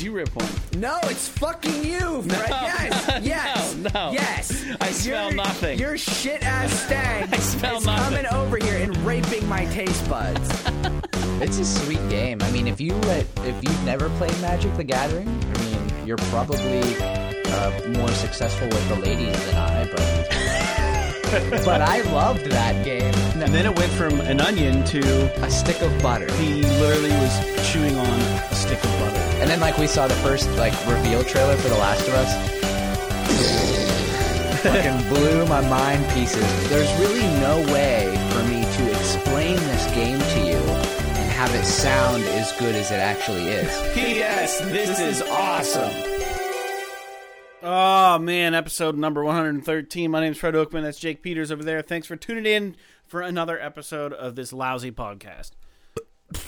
did you rip one? No, it's fucking you, Fred. yes, yes, no, no. yes. I smell Your- nothing. Your shit ass stag I smell is nothing. coming over here and raping my taste buds. It's a sweet game. I mean, if you let, if you've never played Magic: The Gathering, I mean, you're probably uh, more successful with the ladies than I. But but I loved that game. And then it went from an onion to A stick of butter, he literally was chewing on a stick of butter. And then like we saw the first like reveal trailer for The Last of Us. Fucking blew my mind pieces. There's really no way for me to explain this game to you and have it sound as good as it actually is. P.S. This is awesome. Oh man, episode number 113. My name is Fred Oakman. That's Jake Peters over there. Thanks for tuning in for another episode of this lousy podcast.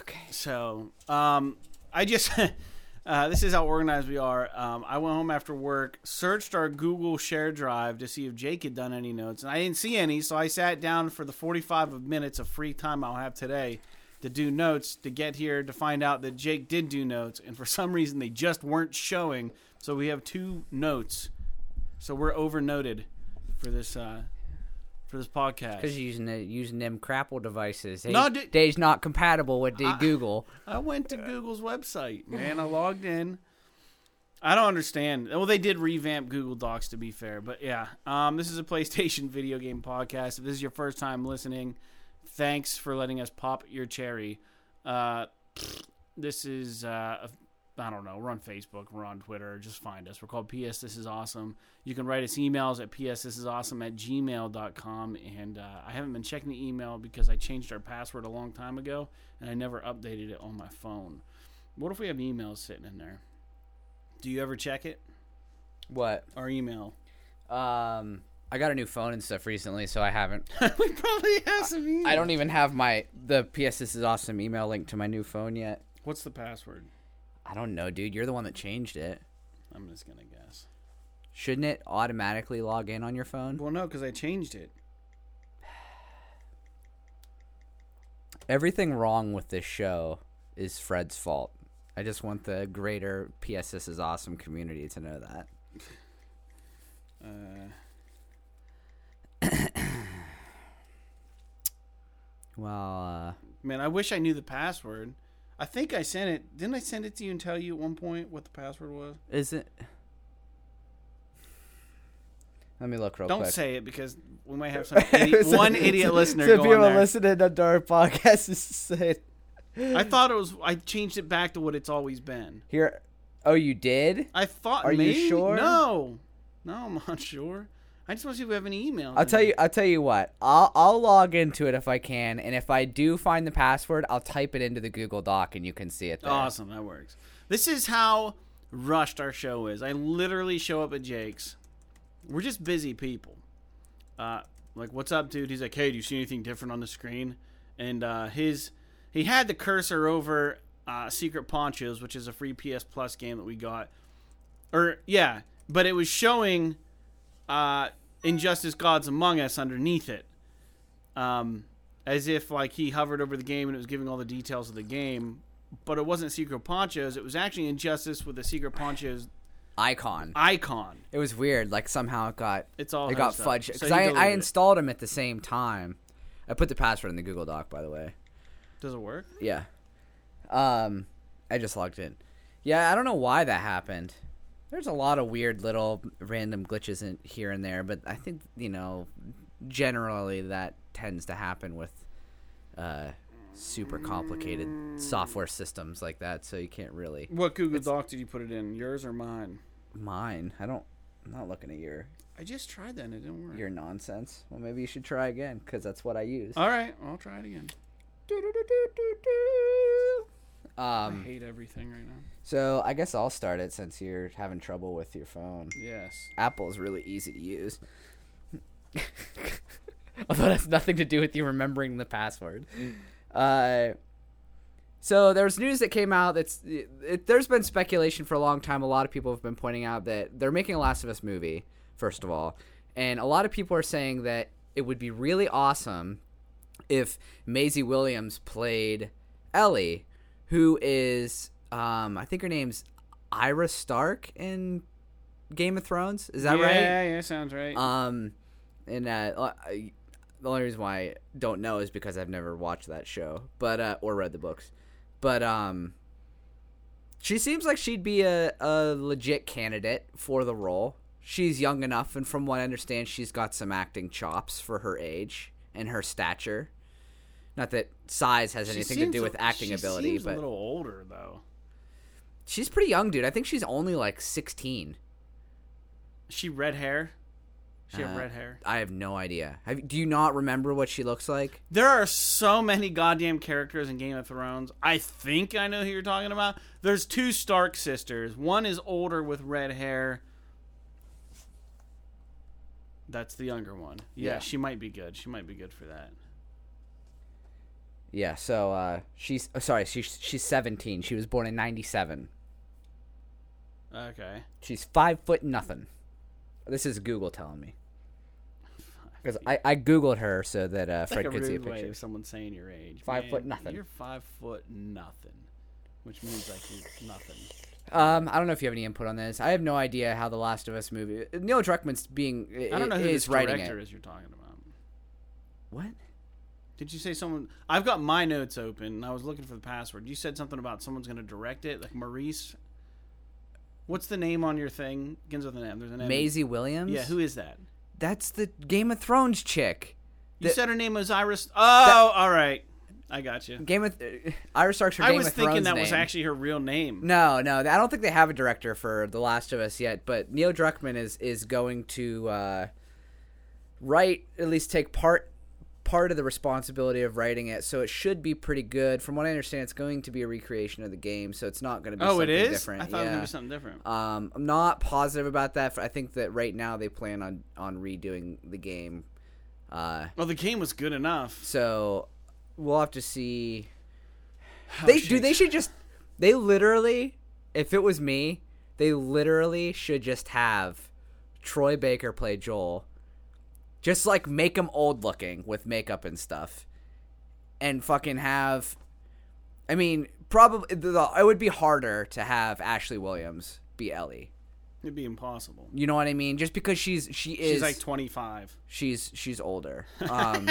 Okay. So, um, I just uh, this is how organized we are. Um, I went home after work, searched our Google Share Drive to see if Jake had done any notes, and I didn't see any. So I sat down for the 45 minutes of free time I'll have today to do notes to get here to find out that Jake did do notes, and for some reason they just weren't showing. So we have two notes. So we're overnoted for this uh, for this podcast. Because using the, using them crapple devices, they, No, di- they's not compatible with the Google. I went to Google's website, man. I logged in. I don't understand. Well, they did revamp Google Docs to be fair, but yeah. Um, this is a PlayStation video game podcast. If this is your first time listening, thanks for letting us pop your cherry. Uh, this is uh, a- I don't know. We're on Facebook. We're on Twitter. Just find us. We're called PS This Is Awesome. You can write us emails at psthisisawesome at gmail.com. And uh, I haven't been checking the email because I changed our password a long time ago and I never updated it on my phone. What if we have emails sitting in there? Do you ever check it? What? Our email. Um, I got a new phone and stuff recently, so I haven't. we probably have some emails. I don't even have my the PS This Is Awesome email link to my new phone yet. What's the password? I don't know, dude. You're the one that changed it. I'm just going to guess. Shouldn't it automatically log in on your phone? Well, no, because I changed it. Everything wrong with this show is Fred's fault. I just want the greater PS This Is Awesome community to know that. Uh, Well, uh, man, I wish I knew the password. I think I sent it. Didn't I send it to you and tell you at one point what the password was? is it? Let me look real Don't quick. say it because we might have some idiot, one idiot listener So people listening to our podcast is I thought it was. I changed it back to what it's always been. here. Oh, you did? I thought. Are you sure? No, no, I'm not sure. I just want to see if we have any emails. I'll tell you. I'll tell you what. I'll I'll log into it if I can, and if I do find the password, I'll type it into the Google Doc, and you can see it there. Awesome, that works. This is how rushed our show is. I literally show up at Jake's. We're just busy people. Uh, like, what's up, dude? He's like, hey, do you see anything different on the screen? And uh, his he had the cursor over uh, Secret Ponchos, which is a free PS Plus game that we got. Or yeah, but it was showing uh, Injustice: Gods Among Us underneath it, um, as if like he hovered over the game and it was giving all the details of the game. But it wasn't Secret Ponchos; it was actually Injustice with the Secret Ponchos Icon. icon. It was weird. Like somehow it got It's all it got fudged because he I I installed them at the same time. I put the password in the Google Doc, by the way. Does it work? Yeah. Um, I just logged in. Yeah, I don't know why that happened. There's a lot of weird little random glitches in here and there, but I think you know, generally that tends to happen with uh, super complicated software systems like that. So you can't really What Google Doc did you put it in? Yours or mine? mine. I don't. I'm not looking at your I just tried that and it didn't work. your nonsense. Well, maybe you should try again because that's what I use. All right, I'll try it again. I Um, hate everything right now. so I guess I'll start it since you're having trouble with your phone. Yes. Apple's really easy to use. Although that's nothing to do with you remembering the password. Uh, so there's news that came out that's it, there's been speculation for a long time. A lot of people have been pointing out that they're making a Last of Us movie, first of all, and a lot of people are saying that it would be really awesome if Maisie Williams played Ellie, who is um, I think her name's Ira Stark in Game of Thrones. Is that yeah, right? Yeah, yeah, sounds right. Um, and uh, I- the only reason why I don't know is because I've never watched that show, but uh, or read the books. But um, she seems like she'd be a, a legit candidate for the role. She's young enough, and from what I understand, she's got some acting chops for her age and her stature. Not that size has She anything to do with acting she ability, seems but a little older though. she's pretty young, dude. I think she's only like sixteen. She red hair? She have Uh, red hair. I have no idea. Have, do you not remember what she looks like? There are so many goddamn characters in Game of Thrones. I think I know who you're talking about. There's two Stark sisters. One is older with red hair. That's the younger one. Yeah, Yeah. she might be good. She might be good for that. Yeah, so uh, she's oh, sorry, she's she's 17. She was born in 97. Okay. She's five foot nothing. This is Google telling me. Because I, I googled her so that uh, Fred like could see a picture. of someone saying your age. Five Man, foot nothing. You're five foot nothing, which means like you're nothing. Um, I don't know if you have any input on this. I have no idea how the Last of Us movie. Neil Druckmann's being I don't know who is this director it. is you're talking about. What? Did you say someone? I've got my notes open. and I was looking for the password. You said something about someone's going to direct it, like Maurice. What's the name on your thing? Begins with an M. There's an M. Maisie Williams? Yeah, who is that? That's the Game of Thrones chick. You The- said her name was Iris. Oh, all right. I got you. Game of uh, Iris Stark's her I Game was of thinking Thrones that was actually her real name. No, no, I don't think they have a director for The Last of Us yet. But Neil Druckmann is is going to uh, write, at least take part part of the responsibility of writing it. So it should be pretty good. From what I understand, it's going to be a recreation of the game, so it's not going to be Oh, it something is. different. I thought it was going to be something different. Um, I'm not positive about that. I think that right now they plan on on redoing the game. Uh, well, the game was good enough. so we'll have to see. Oh, They do. They should just. They literally, if it was me, they literally should just have Troy Baker play Joel. Just like make him old looking with makeup and stuff, and fucking have. I mean, probably it would be harder to have Ashley Williams be Ellie. It'd be impossible. You know what I mean? Just because she's she is She's like 25. she's she's older. Um,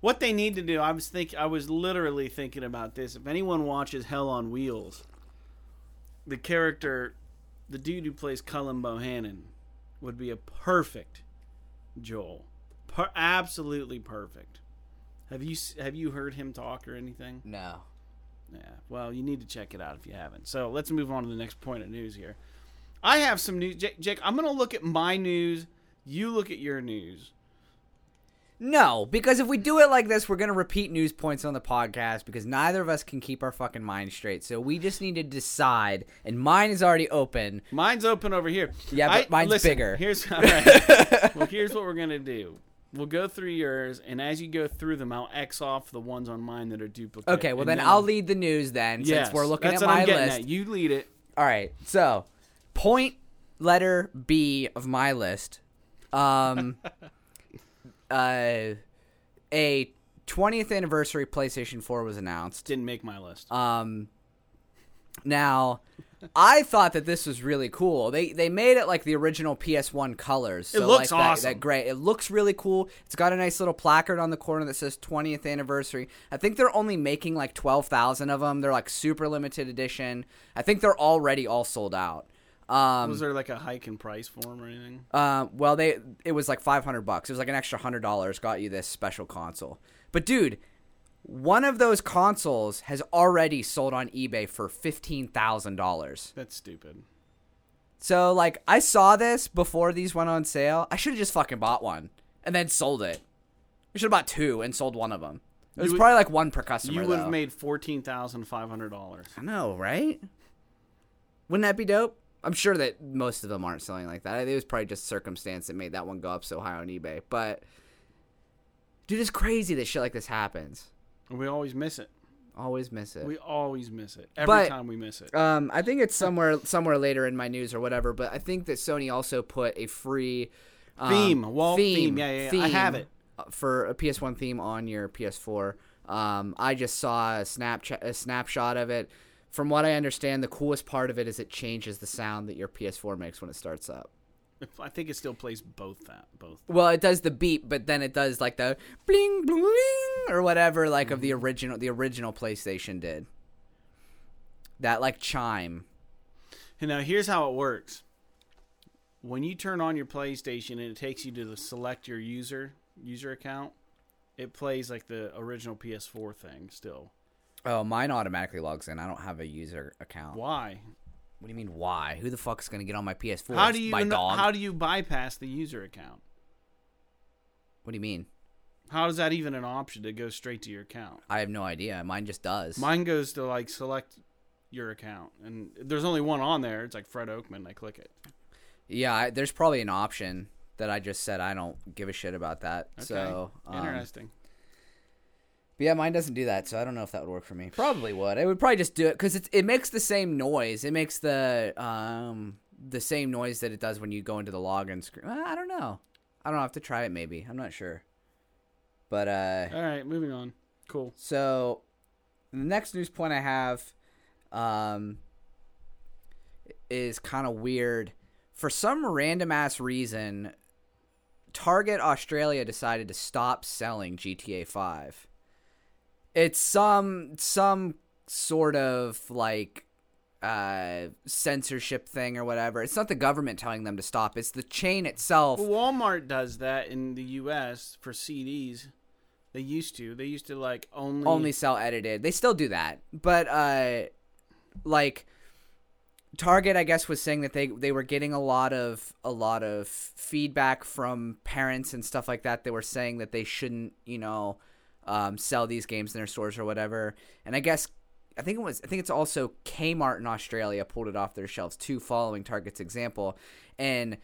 What they need to do, I was think I was literally thinking about this. If anyone watches Hell on Wheels, the character, the dude who plays Cullen Bohannon, would be a perfect Joel. Per- absolutely perfect. Have you have you heard him talk or anything? no. Yeah. Well, you need to check it out if you haven't. So let's move on to the next point of news here. I have some news, Jake. Jake I'm going to look at my news. You look at your news. No, because if we do it like this, we're gonna repeat news points on the podcast because neither of us can keep our fucking mind straight. So we just need to decide, and mine is already open. Mine's open over here. Yeah, but mine's listen, bigger. Here's all right. well, here's what we're gonna do. We'll go through yours, and as you go through them, I'll X off the ones on mine that are duplicate. Okay, well and then I'll lead the news then, Yes, since we're looking at my list. At. You lead it. All right, so point letter B of my list. Um, uh, a 20th anniversary PlayStation 4 was announced. Didn't make my list. Um, now, I thought that this was really cool. They they made it like the original PS1 colors. So looks like that, awesome. That gray. It looks really cool. It's got a nice little placard on the corner that says 20th anniversary. I think they're only making like 12,000 of them. They're like super limited edition. I think they're already all sold out. Um, was there like a hike in price for them or anything? uh, well, they it was like five hundred bucks. It was like an extra hundred dollars got you this special console. But dude, one of those consoles has already sold on eBay for fifteen thousand dollars. That's stupid. So like, I saw this before these went on sale. I should have just fucking bought one and then sold it. I should have bought two and sold one of them. It was would- probably like one per customer. You would have made fourteen thousand five hundred dollars. I know, right? Wouldn't that be dope? I'm sure that most of them aren't selling like that. It was probably just circumstance that made that one go up so high on eBay. But dude, it's crazy that shit like this happens. We always miss it. Always miss it. We always miss it. Every But- time we miss it. Um, I think it's somewhere somewhere later in my news or whatever. But I think that Sony also put a free um, Theme, wall theme. Yeah, yeah, yeah. I have it. for a PS1 theme on your PS4. Um, I just saw a Snapchat a snapshot of it. From what I understand, the coolest part of it is it changes the sound that your PS4 makes when it starts up. I think it still plays both that both. Well, it does the beep, but then it does like the bling bling or whatever, like of the mm-hmm. original the original PlayStation did. That like chime. And now here's how it works. When you turn on your PlayStation and it takes you to the select your user user account, it plays like the original PS4 thing still. Oh, mine automatically logs in. I don't have a user account. Why? What do you mean? Why? Who the fuck's gonna get on my PS4? How do you my dog? how do you bypass the user account? what do you mean? How is that even an option to go straight to your account? I have no idea. Mine just does. Mine goes to like select your account, and there's only one on there. It's like Fred Oakman. I click it. yeah, I, there's probably an option that I just said I don't give a shit about that. Okay. So um, Interesting. But yeah, mine doesn't do that, so I don't know if that would work for me. Probably would. It would probably just do it because it it makes the same noise. It makes the um the same noise that it does when you go into the login screen. I don't know. I don't know. I have to try it. Maybe I'm not sure. But uh, All right, moving on. Cool. so the next news point I have um is kind of weird. For some random ass reason, Target Australia decided to stop selling GTA 5. It's some some sort of like uh censorship thing or whatever. It's not the government telling them to stop. It's the chain itself. Well, Walmart does that in the U.S. for CDs. They used to. They used to like only. only sell edited. They still do that, but uh, like Target, I guess, was saying that they they were getting a lot of a lot of feedback from parents and stuff like that. They were saying that they shouldn't, you know, um, sell these games in their stores or whatever. And I guess I think it was I think it's also Kmart in Australia pulled it off their shelves too, following Target's example. And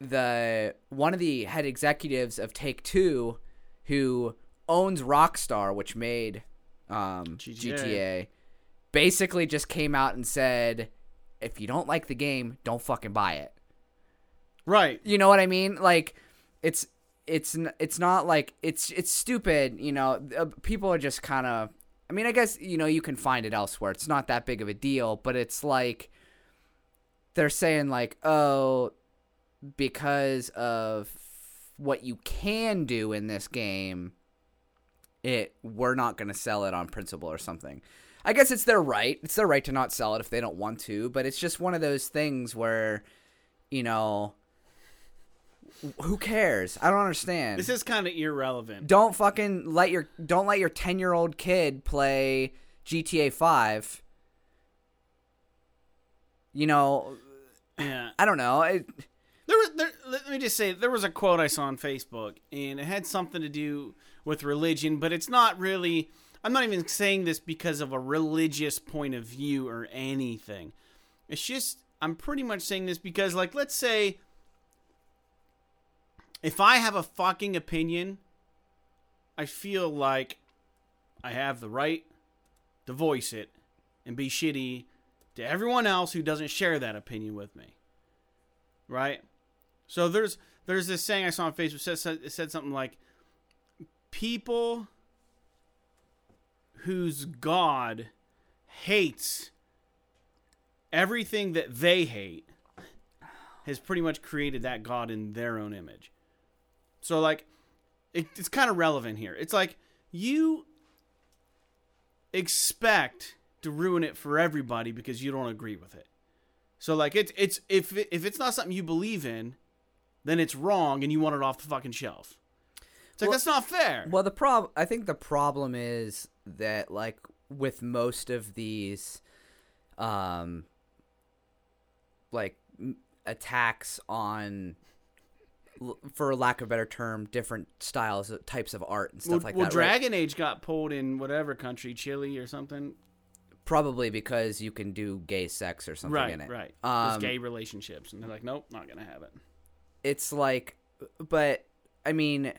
the one of the head executives of Take Two, who owns Rockstar, which made um, GTA. GTA, basically just came out and said, if you don't like the game, don't fucking buy it. right. You know what I mean? Like, it's it's it's not like it's it's stupid. You know, Uh, people are just kind of. I mean, I guess you know you can find it elsewhere. It's not that big of a deal, but it's like they're saying like, oh, because of what you can do in this game, it we're not going to sell it on principle or something. I guess it's their right. It's their right to not sell it if they don't want to, but it's just one of those things where you know who cares? I don't understand. This is kind of irrelevant. don't fucking let your don't let your 10-year-old kid play GTA 5. You know, Yeah. I don't know. It, There was there, let me just say there was a quote I saw on Facebook and it had something to do with religion, but it's not really I'm not even saying this because of a religious point of view or anything. It's just I'm pretty much saying this because like let's say if I have a fucking opinion, I feel like I have the right to voice it and be shitty to everyone else who doesn't share that opinion with me. Right? So there's there's this saying I saw on Facebook said, it said something like people whose god hates everything that they hate has pretty much created that god in their own image. So like it, it's kind of relevant here. It's like you expect to ruin it for everybody because you don't agree with it. So like it's it's if it, if it's not something you believe in, then it's wrong and you want it off the fucking shelf. It's like Well- that's not fair. well, the prob I think the problem is that like with most of these um like attacks on for lack of a better term different styles types of art and stuff well, like well, that right? Dragon Age got pulled in whatever country, Chile or something. probably because you can do gay sex or something Right, in it right. um, gay relationships, and they're like, nope, not gonna have it. it's like but i mean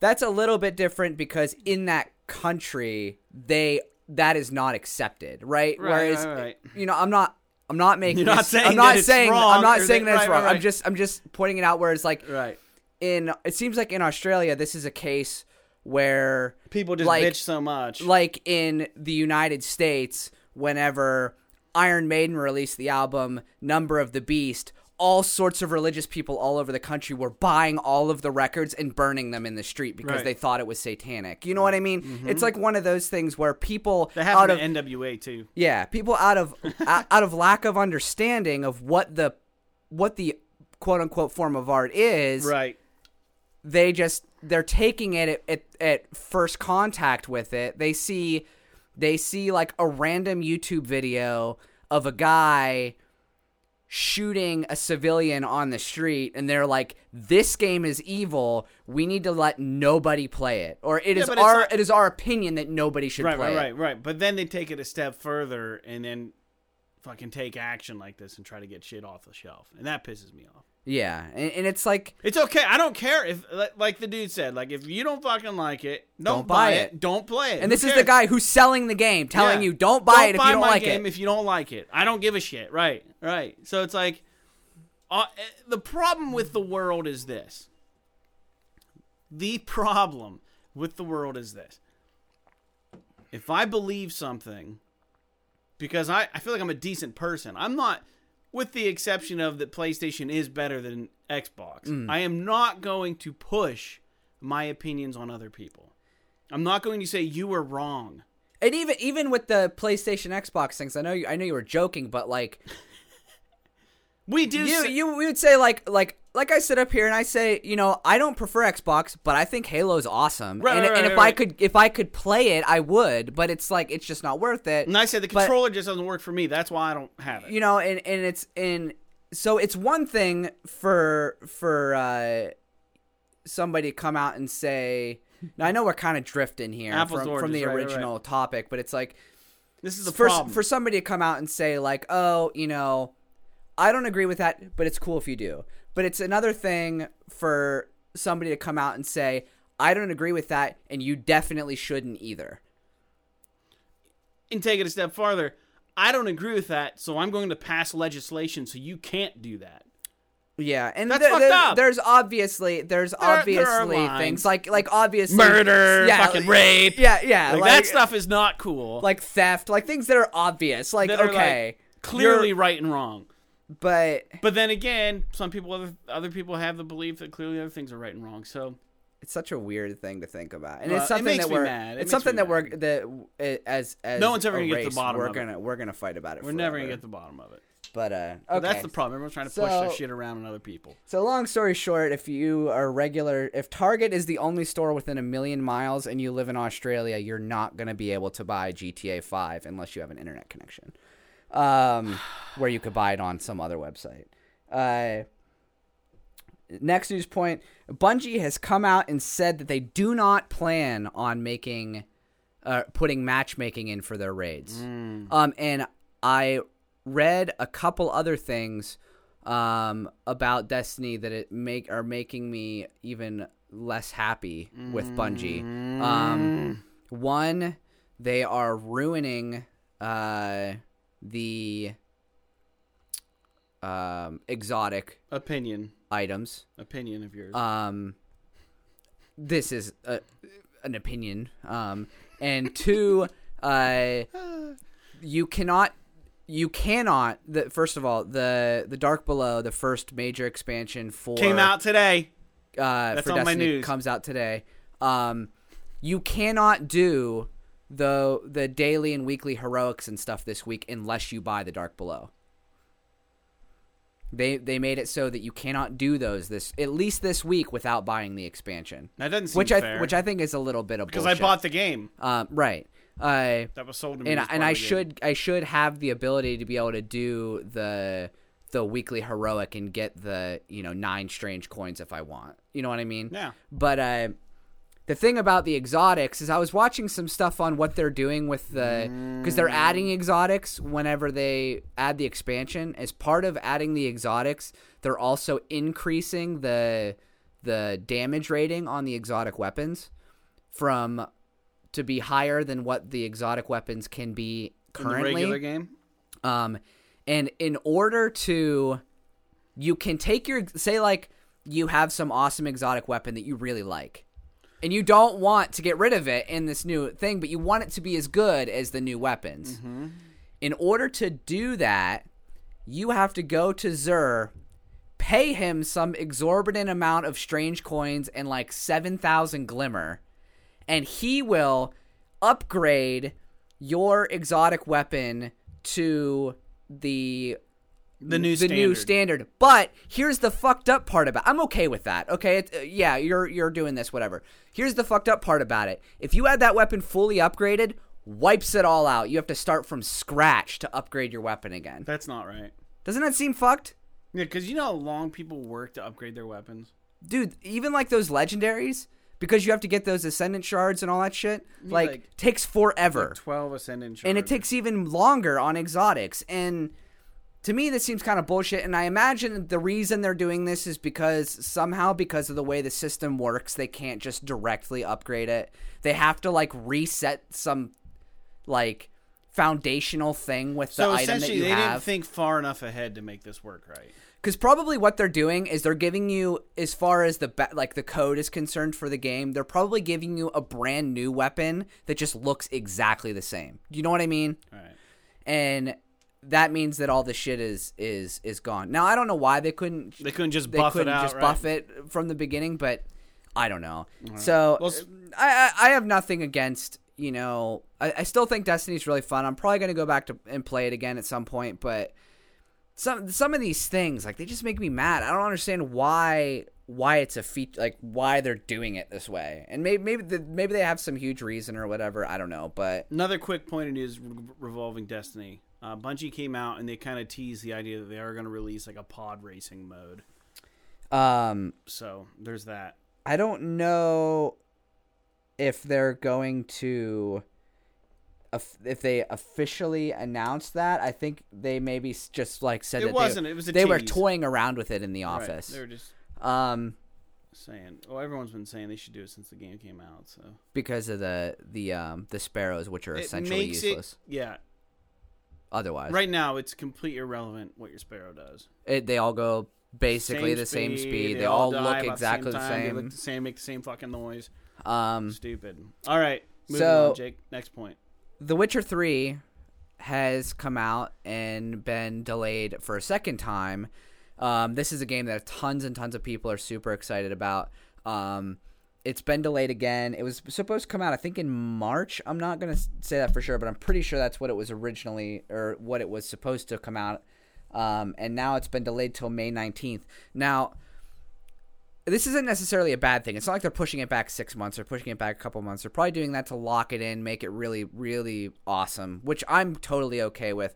that's a little bit different because in that country they that is not accepted right, Right, whereas right, right. you know i'm not i'm not making You're not saying i'm not saying wrong i'm not saying that- that it's right, wrong right, i'm just i'm just pointing it out where it's like Right. in it seems like in australia this is a case where People just Like- bitch so much. like in the United States whenever Iron Maiden released the album Number of the Beast, all sorts of religious people all over the country were buying all of the records and burning them in the street because Right. they thought it was satanic. You know what I mean? Mm-hmm. It's like one of those things where people That out of to NWA too. yeah, people out of out out of lack of understanding of what the what the quote unquote form of art is, Right. they just they're taking it at, at, at first contact with it. They see they see like a random YouTube video of a guy shooting a civilian on the street and they're like this game is evil we need to let nobody play it or it Yeah, is our it is our opinion that nobody should Right, play right, right, right. But then they take it a step further and then fucking take action like this and try to get shit off the shelf, and that pisses me off. Yeah and, and it's like It's okay. I don't care if, like the dude said, like if you don't fucking like it, don't, Don't buy, buy it. it. Don't play it. and Who this is the guy who's selling the game telling Yeah. you don't buy it if buy you don't my like game it if you don't like it. I don't give a shit. Right, right. So it's like, uh, eh, the problem with the world is this. The problem with the world is this. If I believe something, because I, I feel like I'm a decent person, I'm not, with the exception of that PlayStation is better than Xbox, Mm. I am not going to push my opinions on other people. I'm not going to say you were wrong. And even even with the PlayStation Xbox things, I know you, I know you were joking, but like We do. you say- you we would say like like like I sit up here and I say, you know, I don't prefer Xbox, but I think Halo's awesome. Right, and right, and right, if I could if I could play it, I would, but it's like it's just not worth it. And I said the But- controller just doesn't work for me. That's why I don't have it. you know, and and it's in so it's one thing for for uh somebody to come out and say now I know we're kind of drifting here Apples from, from the oranges, right, right, original topic, but it's like this is the for, problem. for somebody to come out and say like oh you know i don't agree with that but it's cool if you do but it's another thing for somebody to come out and say i don't agree with that and you definitely shouldn't either and take it a step farther. I don't agree with that, so I'm going to pass legislation so you can't do that. yeah and That's there- fucked there- up. there's obviously there's there obviously things like like obviously Murder, yeah, fucking rape. yeah yeah Like, like, that stuff is not cool. like theft like things that are obvious like that okay clearly right and wrong. But But then again, some people other other people have the belief that clearly other things are right and wrong. So it's such a weird thing to think about, and Well, it's it something makes that we're mad. It it's something me that we're that as as No one's ever gonna get the bottom We're of it. gonna we're gonna fight about it. we're never gonna get the bottom of it. But uh, okay. that's the problem. Everyone's trying to push their shit around on other people. So long story short, if you are regular, if Target is the only store within a million miles and you live in Australia, you're not gonna be able to buy GTA Five unless you have an internet connection, um, where you could buy it on some other website. Uh, next news point: Bungie has come out and said that they do not plan on making, uh, putting matchmaking in for their raids. Um, and I read a couple other things um, about Destiny that it make are making me even less happy with Bungie. Um, one, they are ruining uh, the um, exotic Opinion, items. opinion of yours. Um, this is a, an opinion. Um, and two, uh, you cannot, you cannot. The first of all, the the Dark Below, the first major expansion for Came out today. uh, That's for on my news. comes out today. Um, you cannot do the the daily and weekly heroics and stuff this week unless you buy the Dark Below. They they made it so that you cannot do those this at least this week without buying the expansion, That doesn't seem which fair. I which I think is a little bit of because I bought the game um, right. Uh, that was sold to me. and and I the game. should I should have the ability to be able to do the the weekly heroic and get the you know nine strange coins if I want. You know what I mean? Yeah. But uh, the thing about the exotics is I was watching some stuff on what they're doing with the because they're adding exotics whenever they add the expansion. As part of adding the exotics, they're also increasing the the damage rating on the exotic weapons from to be higher than what the exotic weapons can be currently. in the regular game. Um, and in order to, you can take your say like you have some awesome exotic weapon that you really like, and you don't want to get rid of it in this new thing, but you want it to be as good as the new weapons. Mm-hmm. In order to do that, you have to go to Xur, pay him some exorbitant amount of strange coins and like 7,000 glimmer, and he will upgrade your exotic weapon to the The new the standard. new standard. But here's the fucked up part about. I'm okay with that. Okay, it, uh, yeah, you're you're doing this, whatever. Here's the fucked up part about it. If you had that weapon fully upgraded, wipes it all out. You have to start from scratch to upgrade your weapon again. That's not right. Doesn't that seem fucked? Yeah, because you know how long people work to upgrade their weapons. Dude, even like those legendaries, because you have to get those ascendant shards and all that shit, like, like- takes forever. Twelve ascendant. shards, and it takes even longer on exotics and to me this seems kind of bullshit and i imagine the reason they're doing this is because somehow because of the way the system works they can't just directly upgrade it they have to like reset some like foundational thing with the So item that you they didn't have think far enough ahead to make this work right. because probably what they're doing is they're giving you as far as the ba- like the code is concerned for the game they're probably giving you a brand new weapon that just looks exactly the same you know what i mean right. and that means that all the shit is is is gone. Now I don't know why they couldn't They couldn't just they buff couldn't it out. just right? buff it from the beginning, but I don't know. So Well, I, I I have nothing against you know I, I still think Destiny's really fun. I'm probably gonna go back to and play it again at some point, but some some of these things like they just make me mad. I don't understand why why it's a feat like why they're doing it this way. And maybe maybe the, maybe they have some huge reason or whatever. I don't know, but Another quick point is re- revolving Destiny. Uh, Bungie came out and they kind of teased the idea that they are going to release like a pod racing mode. um So there's that. I don't know if they're going to if if they officially announced that. I think they maybe just like said It that wasn't, they, it was a they were toying around with it in the Right. office. They were just Um saying. Oh, everyone's been saying they should do it since the game came out. So because of the the um the sparrows which are it essentially useless it. Yeah. Otherwise. Right now, it's completely irrelevant what your sparrow does. It, they all go basically the same speed. They, all, die look exactly the time, same. They look the same. Make the same fucking noise. Um Stupid. All right. Moving So- on, Jake. Next point. The Witcher 3 has come out and been delayed for a second time. Um, this is a game that tons and tons of people are super excited about. Um, it's been delayed again. It was supposed to come out, I think, in March. I'm not going to say that for sure, but I'm pretty sure that's what it was originally, or what it was supposed to come out. Um, and now it's been delayed till May 19th. Now, this isn't necessarily a bad thing. It's not like they're pushing it back six months or pushing it back a couple months. They're probably doing that to lock it in, make it really, really awesome, which I'm totally okay with.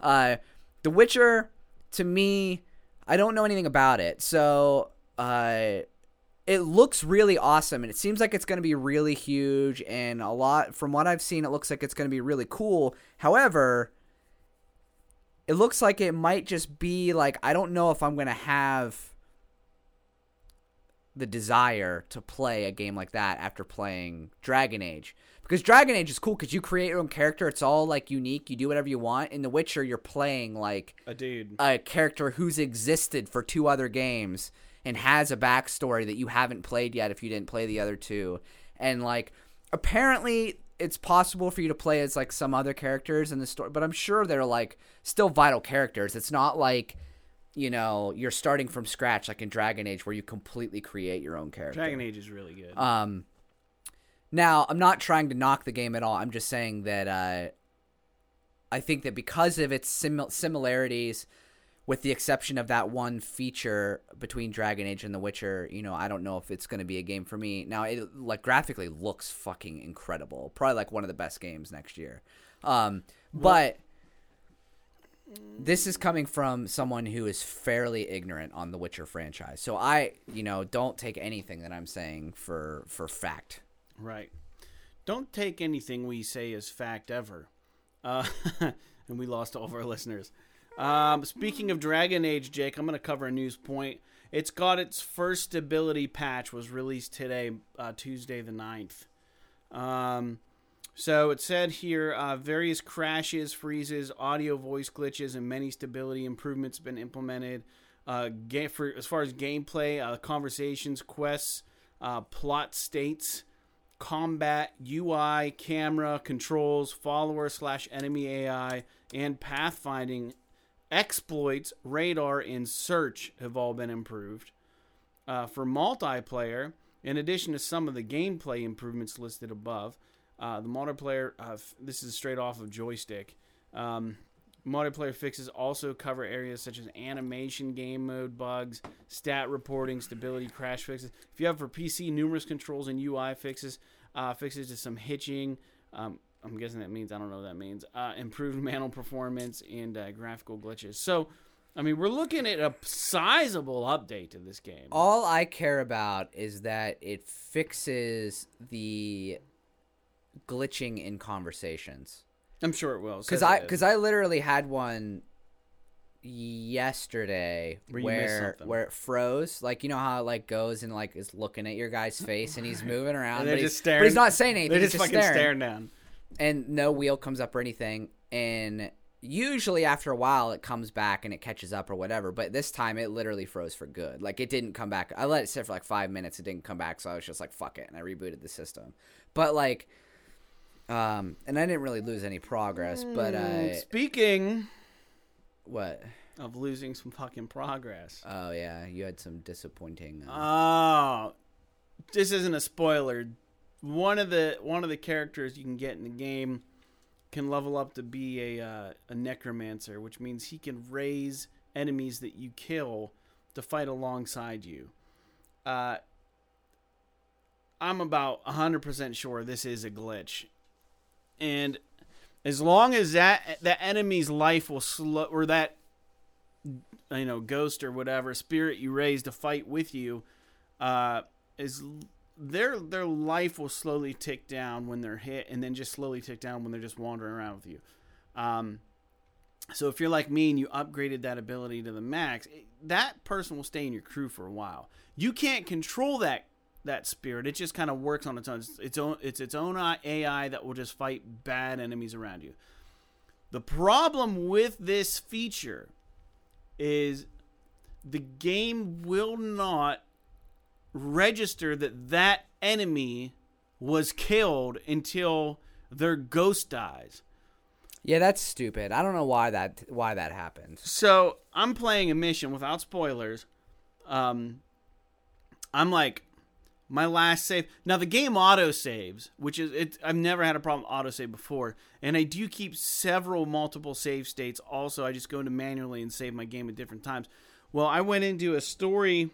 Uh, the Witcher, to me, I don't know anything about it, so uh, it looks really awesome, and it seems like it's going to be really huge. And a lot, from what I've seen, it looks like it's going to be really cool. However, it looks like it might just be like I don't know if I'm going to have the desire to play a game like that after playing Dragon Age. Because Dragon Age is cool because you create your own character. It's all like unique. You do whatever you want. In The Witcher, you're playing like A dude. a character who's existed for two other games and has a backstory that you haven't played yet if you didn't play the other two. And like apparently it's possible for you to play as like some other characters in the story, but I'm sure they're like still vital characters. It's not like you know, you're starting from scratch like in Dragon Age where you completely create your own character. Dragon Age is really good. Um, now I'm not trying to knock the game at all. I'm just saying that uh, I think that because of its simil- similarities, with the exception of that one feature between Dragon Age and The Witcher, you know, I don't know if it's going to be a game for me. Now, it like graphically looks fucking incredible. Probably like one of the best games next year. Um, but this is coming from someone who is fairly ignorant on the Witcher franchise. So I, you know, don't take anything that I'm saying for for fact. Right. Don't take anything we say as fact ever. Uh, and we lost all of our listeners. Um, speaking of Dragon Age, Jake, I'm going to cover a news point. It's got its first stability patch was released today, uh, Tuesday the 9th. Um, so it said here uh, various crashes, freezes, audio voice glitches, and many stability improvements been implemented. Uh, for as far as gameplay, uh, conversations, quests, uh, plot states, combat UI, camera, controls, follower slash enemy AI, and pathfinding exploits, radar, and search have all been improved. Uh, for multiplayer, in addition to some of the gameplay improvements listed above, uh, the multiplayer, uh, f- this is straight off of Joystiq. Um, multiplayer fixes also cover areas such as animation, game mode bugs, stat reporting, stability, crash fixes. If you have for PC, numerous controls and UI fixes, uh, fixes to some hitching. Um, I'm guessing that means I don't know what that means. Uh, improved manual performance and uh, graphical glitches. So, I mean, we're looking at a sizable update to this game. All I care about is that it fixes the glitching in conversations. I'm sure it will. Because I because I literally had one yesterday Where where where it froze. Like you know how it like goes and like is looking at your guy's face and he's moving around, And they're but, just he's, staring. but he's not saying anything. They're just, just fucking staring. staring down. And no wheel comes up or anything. And usually after a while it comes back and it catches up or whatever. But this time it literally froze for good. Like it didn't come back. I let it sit for like five minutes. It didn't come back, so I was just like, "Fuck it," and I rebooted the system. But like, um, and I didn't really lose any progress. But uh, Speaking what? of losing some fucking progress. Oh yeah, you had some disappointing. Uh, Oh, this isn't a spoiler. One of the one of the characters you can get in the game can level up to be a uh, a necromancer, which means he can raise enemies that you kill to fight alongside you. Uh, I'm about 100% sure this is a glitch. And as long as that that enemy's life will slow or that you know ghost or whatever spirit you raise to fight with you uh is their their life will slowly tick down when they're hit and then just slowly tick down when they're just wandering around with you. Um so if you're like me and you upgraded that ability to the max that person will stay in your crew for a while. You can't control that that spirit. It just kind of works on its own. It's its own it's its own ai that will just fight bad enemies around you. The problem with this feature is the game will not register that that enemy was killed until their ghost dies. yeah, that's stupid. I don't know why that why that happened. So I'm playing a mission without spoilers. Um, I'm like my last save. Now the game auto saves, which is it. I've never had a problem auto save before, and I do keep several multiple save states. Also, I just go into manually and save my game at different times. Well, I went into a story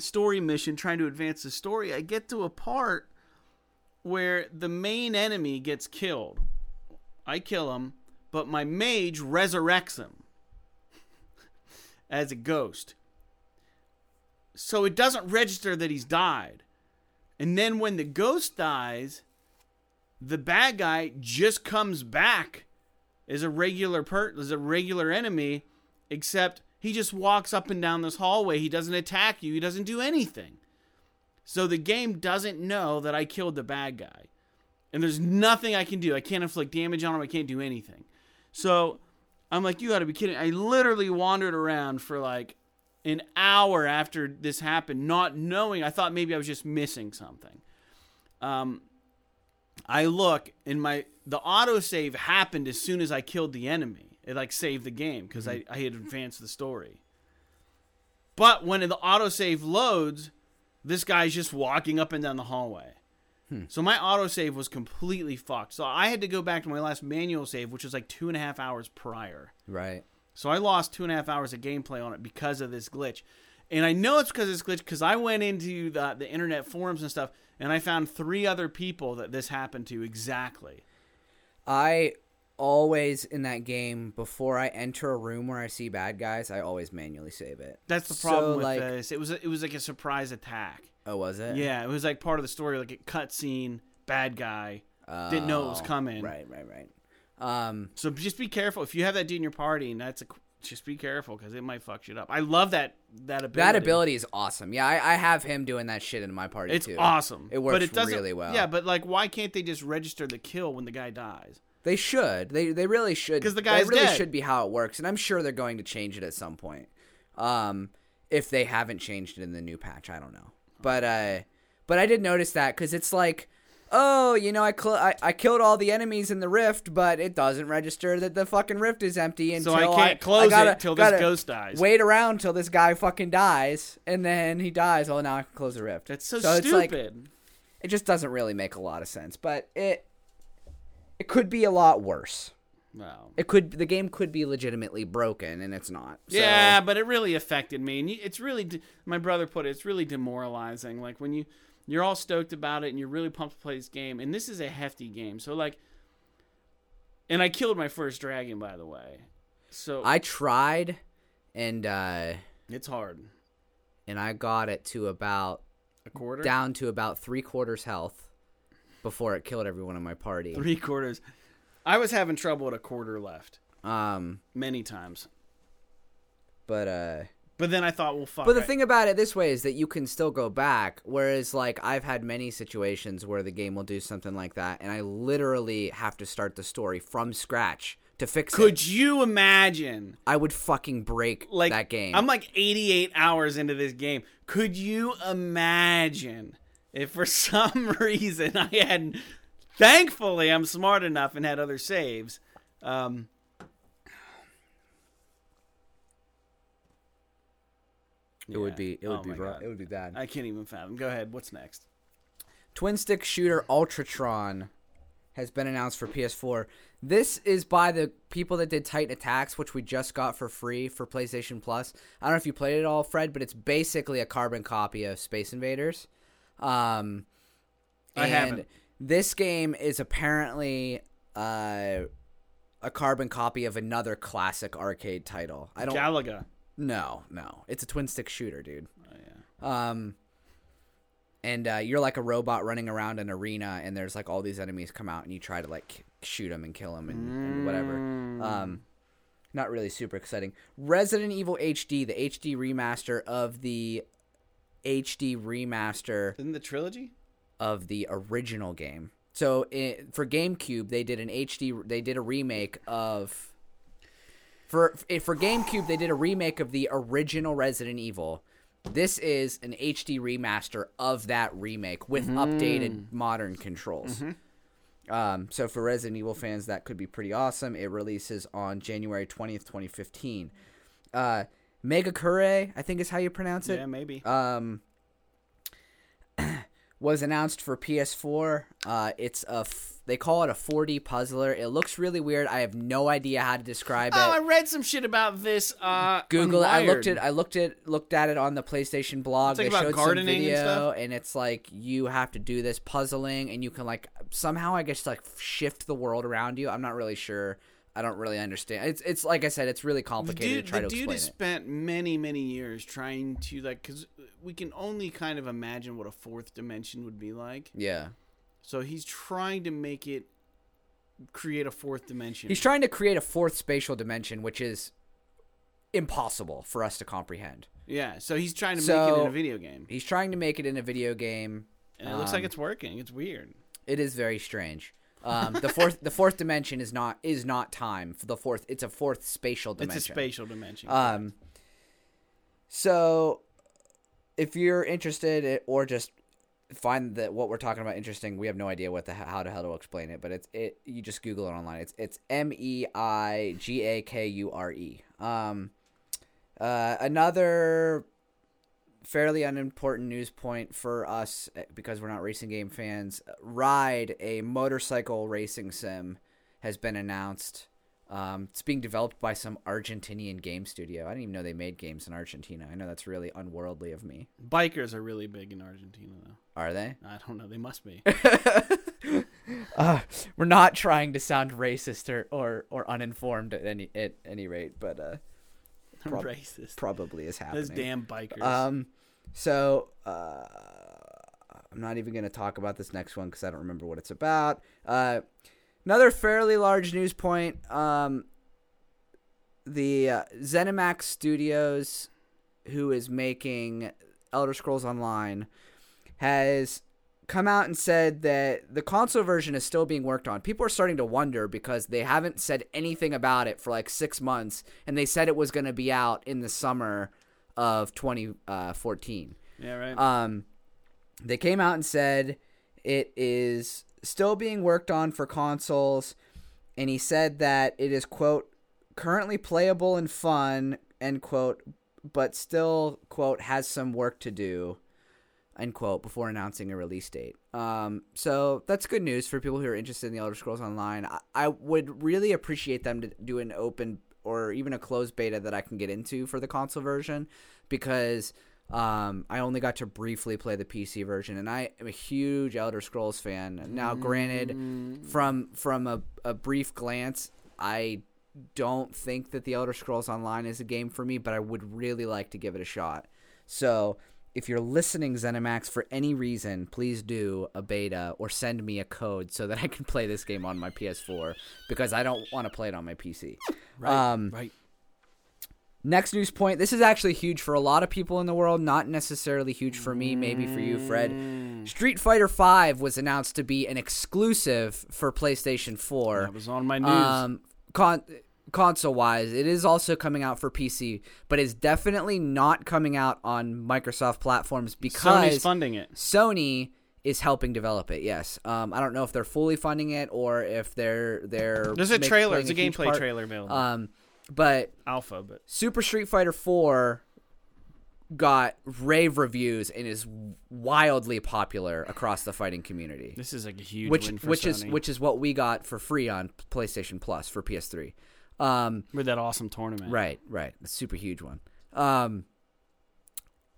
story mission trying to advance the story. I get to a part where the main enemy gets killed. I kill him, but my mage resurrects him as a ghost. So it doesn't register that he's died. And then when the ghost dies, the bad guy just comes back as a regular per as a regular enemy, except he just walks up and down this hallway. He doesn't attack you. He doesn't do anything. So the game doesn't know that I killed the bad guy. And there's nothing I can do. I can't inflict damage on him. I can't do anything. So I'm like, you got to be kidding. I literally wandered around for like an hour after this happened, not knowing. I thought maybe I was just missing something. Um, I look and my the autosave happened as soon as I killed the enemy. It like saved the game because mm-hmm. I, I had advanced the story. But when the autosave loads, this guy's just walking up and down the hallway. Hmm. So my autosave was completely fucked. So I had to go back to my last manual save, which was like two and a half hours prior. Right. So I lost two and a half hours of gameplay on it because of this glitch. And I know it's because of this glitch because I went into the, the internet forums and stuff and I found three other people that this happened to exactly. I always in that game before I enter a room where I see bad guys, I always manually save it. That's the So, problem with like- this. It was a, it was like a surprise attack. Oh, was it? Yeah, it was like part of the story, like a cutscene, bad guy, didn't know it was Oh, coming. Right, right, right. Um, So just be careful if you have that dude in your party, and that's a just be careful because it might fuck shit up. I love that that ability. that ability is awesome. Yeah, I, I have him doing that shit in my party It's too. awesome. It works but it doesn't, really well. Yeah, but like, why can't they just register the kill when the guy dies? They should. They they really should. Because the guy's That really dead. should be how it works, and I'm sure they're going to change it at some point. Um, if they haven't changed it in the new patch, I don't know. But uh, but I did notice that because it's like oh, you know, I, cl- I I killed all the enemies in the rift, but it doesn't register that the fucking rift is empty So until I can't close gotta- it till this ghost dies. Wait around till this guy fucking dies, and then he dies. Oh, now I can close the rift. That's so, It's like, stupid. it just doesn't really make a lot of sense, but it it could be a lot worse. wow. It could the game could be legitimately broken, and it's not. So, Yeah, but it really affected me, and it's really de- my brother put it. It's really demoralizing. Like when you you're all stoked about it and you're really pumped to play this game, and this is a hefty game. So like, and I killed my first dragon, by the way. So I tried, and uh, it's hard. and I got it to about A quarter, down to about three quarters health before it killed everyone in my party. three quarters. I was having trouble at a quarter left Um, many times, but uh, but then I thought, well, fuck. but the I- thing about it this way is that you can still go back. Whereas, like, I've had many situations where the game will do something like that, and I literally have to start the story from scratch to fix it. could you imagine? I would fucking break like that game. I'm like 88 hours into this game. Could you imagine if for some reason I hadn't, thankfully I'm smart enough and had other saves. Um it would be. It would Oh be. it would be bad. I can't even fathom. Go ahead. What's next? Twin stick shooter Ultratron has been announced for PS4. This is by the people that did Titan Attacks, which we just got for free for PlayStation Plus. I don't know if you played it all, Fred, but it's basically a carbon copy of Space Invaders. Um, I haven't. This game is apparently uh, a carbon copy of another classic arcade title. I don't. Galaga. no, no, it's a twin stick shooter, dude. Oh, yeah. Um, and uh, you're like a robot running around an arena, and there's like all these enemies come out, and you try to like shoot them and kill them and, and whatever. Um, not really super exciting. Resident Evil HD, the HD remaster of the HD remaster Isn't the trilogy? of the original game. So i for GameCube, they did an HD. They did a remake of. For for GameCube, they did a remake of the original Resident Evil. This is an HD remaster of that remake with updated modern controls. Um, so for Resident Evil fans, that could be pretty awesome. It releases on January twentieth, twenty fifteen. Uh, Miegakure, I think is how you pronounce it Yeah, maybe. um, was announced for PS4. Uh, it's a f- they call it a 4D puzzler. It looks really weird. I have no idea how to describe oh, I read some shit about this. Uh, Google it. I looked at I looked at looked at it on the PlayStation blog. It's like they about showed some gardening and video, stuff? and it's like you have to do this puzzling, and you can like somehow I guess like shift the world around you. I'm not really sure. I don't really understand. It's it's like I said, it's really complicated dude, to try the to dude explain has it. spent many, many years trying to like, because we can only kind of imagine what a fourth dimension would be like. Yeah. So he's trying to make it create a fourth dimension. He's trying to create a fourth spatial dimension, which is impossible for us to comprehend. yeah, so he's trying to make it in a video game, He's trying to make it in a video game. and it looks like um, it's working. It's weird. It is very strange. Um, the fourth, the fourth dimension is not is not time. The fourth, it's a fourth spatial dimension. It's a spatial dimension. Um, so if you're interested or just find that what we're talking about interesting, we have no idea what the how to how to explain it, but it's it you just Google it online. It's it's M E I G A K U R E. Um, uh, another fairly unimportant news point for us eh, because we're not racing game fans. Ride, a motorcycle racing sim, has been announced. Um, it's being developed by some Argentinian game studio. I didn't even know they made games in Argentina. I know that's really unworldly of me. Bikers are really big in Argentina, though. Are they? I don't know. They must be. Uh, we're not trying to sound racist or, or, or uninformed at any at any rate, but uh, Prob- Racist. probably is happening. Those damn bikers. Um, so uh, I'm not even going to talk about this next one because I don't remember what it's about. Uh, another fairly large news point. Um, the uh, ZeniMax Studios, who is making Elder Scrolls Online, has come out and said that the console version is still being worked on. People are starting to wonder because they haven't said anything about it for like six months, and they said it was going to be out in the summer of 2014. yeah, right. Um, they came out and said It is still being worked on for consoles, and he said that it is quote currently playable and fun end quote, but still quote has some work to do end quote before announcing a release date. Um, so that's good news for people who are interested in the Elder Scrolls Online. I, I would really appreciate them to do an open or even a closed beta that I can get into for the console version because um, I only got to briefly play the PC version, and I am a huge Elder Scrolls fan. Now, granted, from from a, a brief glance, I don't think that the Elder Scrolls Online is a game for me, but I would really like to give it a shot. So, if you're listening, ZeniMax, for any reason, please do a beta or send me a code so that I can play this game on my PS4 because I don't want to play it on my PC. Right. Um, right. Next news point. This is actually huge for a lot of people in the world, not necessarily huge for me, maybe for you, Fred. Street Fighter V was announced to be an exclusive for PlayStation 4. That was on my news. Um, con- console wise, it is also coming out for PC, but it's definitely not coming out on Microsoft platforms because Sony's funding it. Sony is helping develop it. Yes, um, I don't know if they're fully funding it or if they're they're. There's a make- trailer. It's a huge gameplay part. trailer available. Um, but Alpha, but Super Street Fighter 4 got rave reviews and is wildly popular across the fighting community. this is like a huge Which win for which is which is what we got for free on PlayStation Plus for PS3. Um, with that awesome tournament. right, right. Super huge one. Um,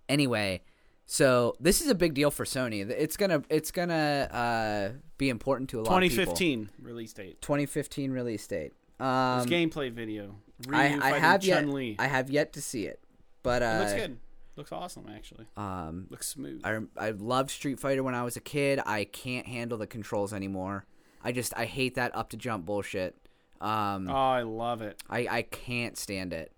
anyway, so this is a big deal for Sony. It's going to it's going to uh, be important to a lot of 2015 release date. 2015 release date. This Um, gameplay video. I, I have yet Chun-Li. I have yet to see it. But uh It looks good. Looks awesome, actually. um Looks smooth. I I loved Street Fighter when I was a kid. I can't handle the controls anymore. I just I hate that up to jump bullshit. Um, oh, I love it. I I can't stand it.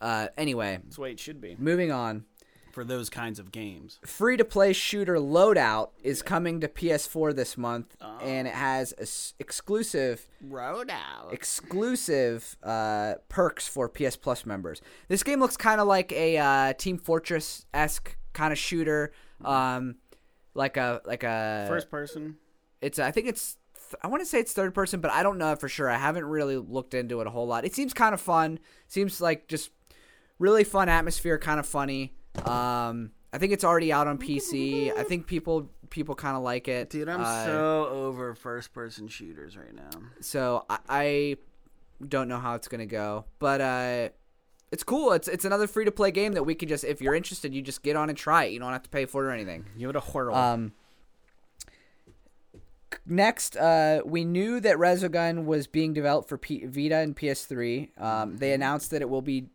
Uh, anyway, That's the way it should be moving on. for those kinds of games. Free to play shooter Loadout is coming to PS4 this month, and it has a s- exclusive Roadout. exclusive uh, perks for PS Plus members. This game looks kind of like a uh, Team Fortress esque kind of shooter, um, like a like a First person. it's I think it's I want to say it's third person, but I don't know for sure. I haven't really looked into it a whole lot. It seems kind of fun. Seems like just really fun atmosphere, kind of funny. Um, I think it's already out on PC. I think people people kind of like it. Dude, I'm Uh, so over first person shooters right now. so I, I don't know how it's gonna go, but uh, it's cool. It's it's another free to play game that we can just if you're interested, you just get on and try it. You don't have to pay for it or anything. Give it a whirl. Um, next, uh, we knew that Resogun was being developed for P- Vita and PS3. Um, they announced that it will be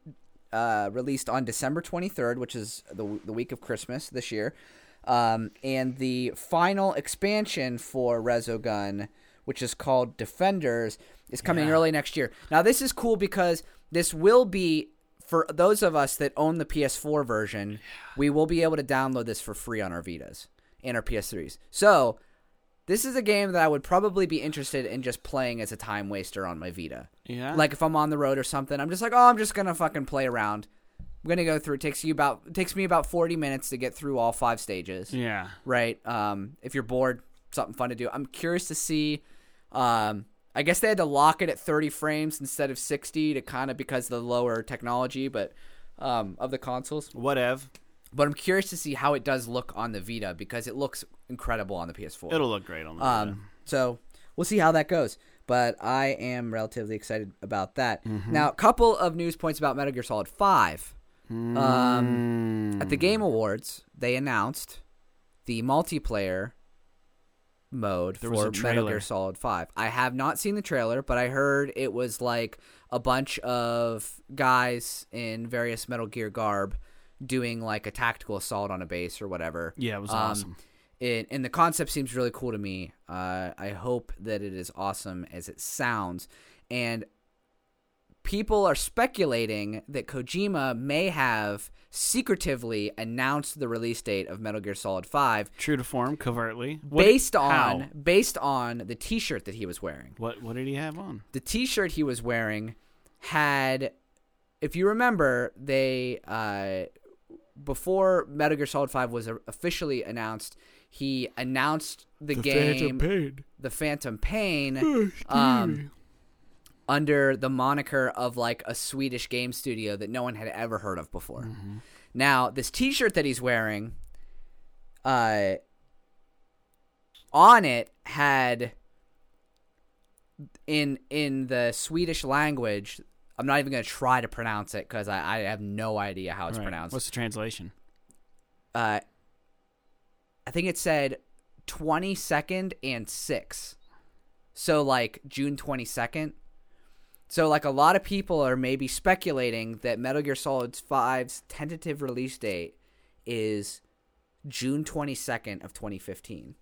uh, released on December 23rd, which is the, the week of Christmas this year. Um, and the final expansion for Resogun, which is called Defenders, is coming Yeah. early next year. Now, this is cool because this will be for those of us that own the PS4 version, we will be able to download this for free on our Vitas and our PS3s. So, this is a game that I would probably be interested in just playing as a time waster on my Vita. yeah. Like if I'm on the road or something, I'm just like, oh, I'm just gonna fucking play around. I'm gonna go through. It takes you about it takes me about 40 minutes to get through all five stages yeah. right? Um, if you're bored, something fun to do. I'm curious to see. Um, I guess they had to lock it at 30 frames instead of 60 to kind of because of the lower technology, but um, of the consoles. Whatever. But I'm curious to see how it does look on the Vita because it looks incredible on the PS4. It'll look great on the Um, so we'll see how that goes. But I am relatively excited about that. Mm-hmm. Now, a couple of news points about Metal Gear Solid 5. Um, at the Game Awards, they announced the multiplayer mode There for Metal. Gear Solid 5. I have not seen the trailer, but I heard it was like a bunch of guys in various Metal Gear garb doing like a tactical assault on a base or whatever. Yeah, it was Um, awesome. It, and the concept seems really cool to me. Uh, I hope that it is awesome as it sounds. And people are speculating that Kojima may have secretively announced the release date of Metal Gear Solid 5 True to form, covertly. What- based on how? based on the t-shirt that he was wearing. What What did he have on? The t-shirt he was wearing had if you remember, they uh before Metal Gear Solid 5 was officially announced, he announced the, game, Pain. the Phantom Pain, um, under the moniker of like a Swedish game studio that no one had ever heard of before. Now, this T-shirt that he's wearing, uh, on it had in in the Swedish language. I'm not even gonna try to pronounce it because I, I have no idea how it's Right. pronounced. What's the translation? uh, I think it said 22nd and 6. So like June 22nd. So like a lot of people are maybe speculating that Metal Gear Solid 5's tentative release date is June 22nd of 2015.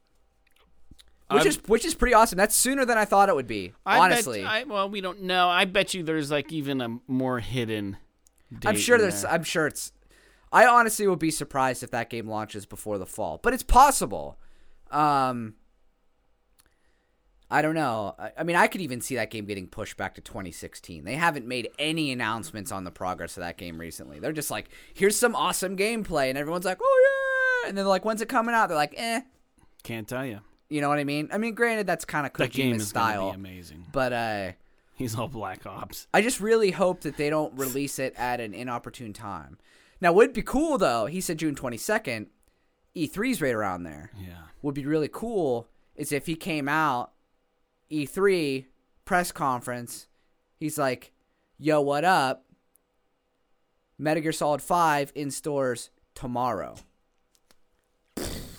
Which I'm- is which is pretty awesome. That's sooner than I thought it would be. I honestly. bet, I, well, we don't know. I bet you there's like even a more hidden. I'm sure there's. there. I'm sure it's. I honestly would be surprised if that game launches before the fall, but it's possible. Um, I don't know. I, I mean, I could even see that game getting pushed back to 2016. They haven't made any announcements on the progress of that game recently. They're just like, "Here's some awesome gameplay," and everyone's like, "Oh yeah!" And then like, "When's it coming out?" They're like, "Eh." Can't tell you. You know what I mean? I mean, granted, that's kind of That game is style, be amazing. but uh. He's all Black Ops. I just really hope that they don't release it at an inopportune time. Now, would be cool though. He said June twenty second. E3's right around there. Yeah. Would be really cool is if he came out E3 press conference. He's like, "Yo, what up? Metal Gear Solid Five in stores tomorrow."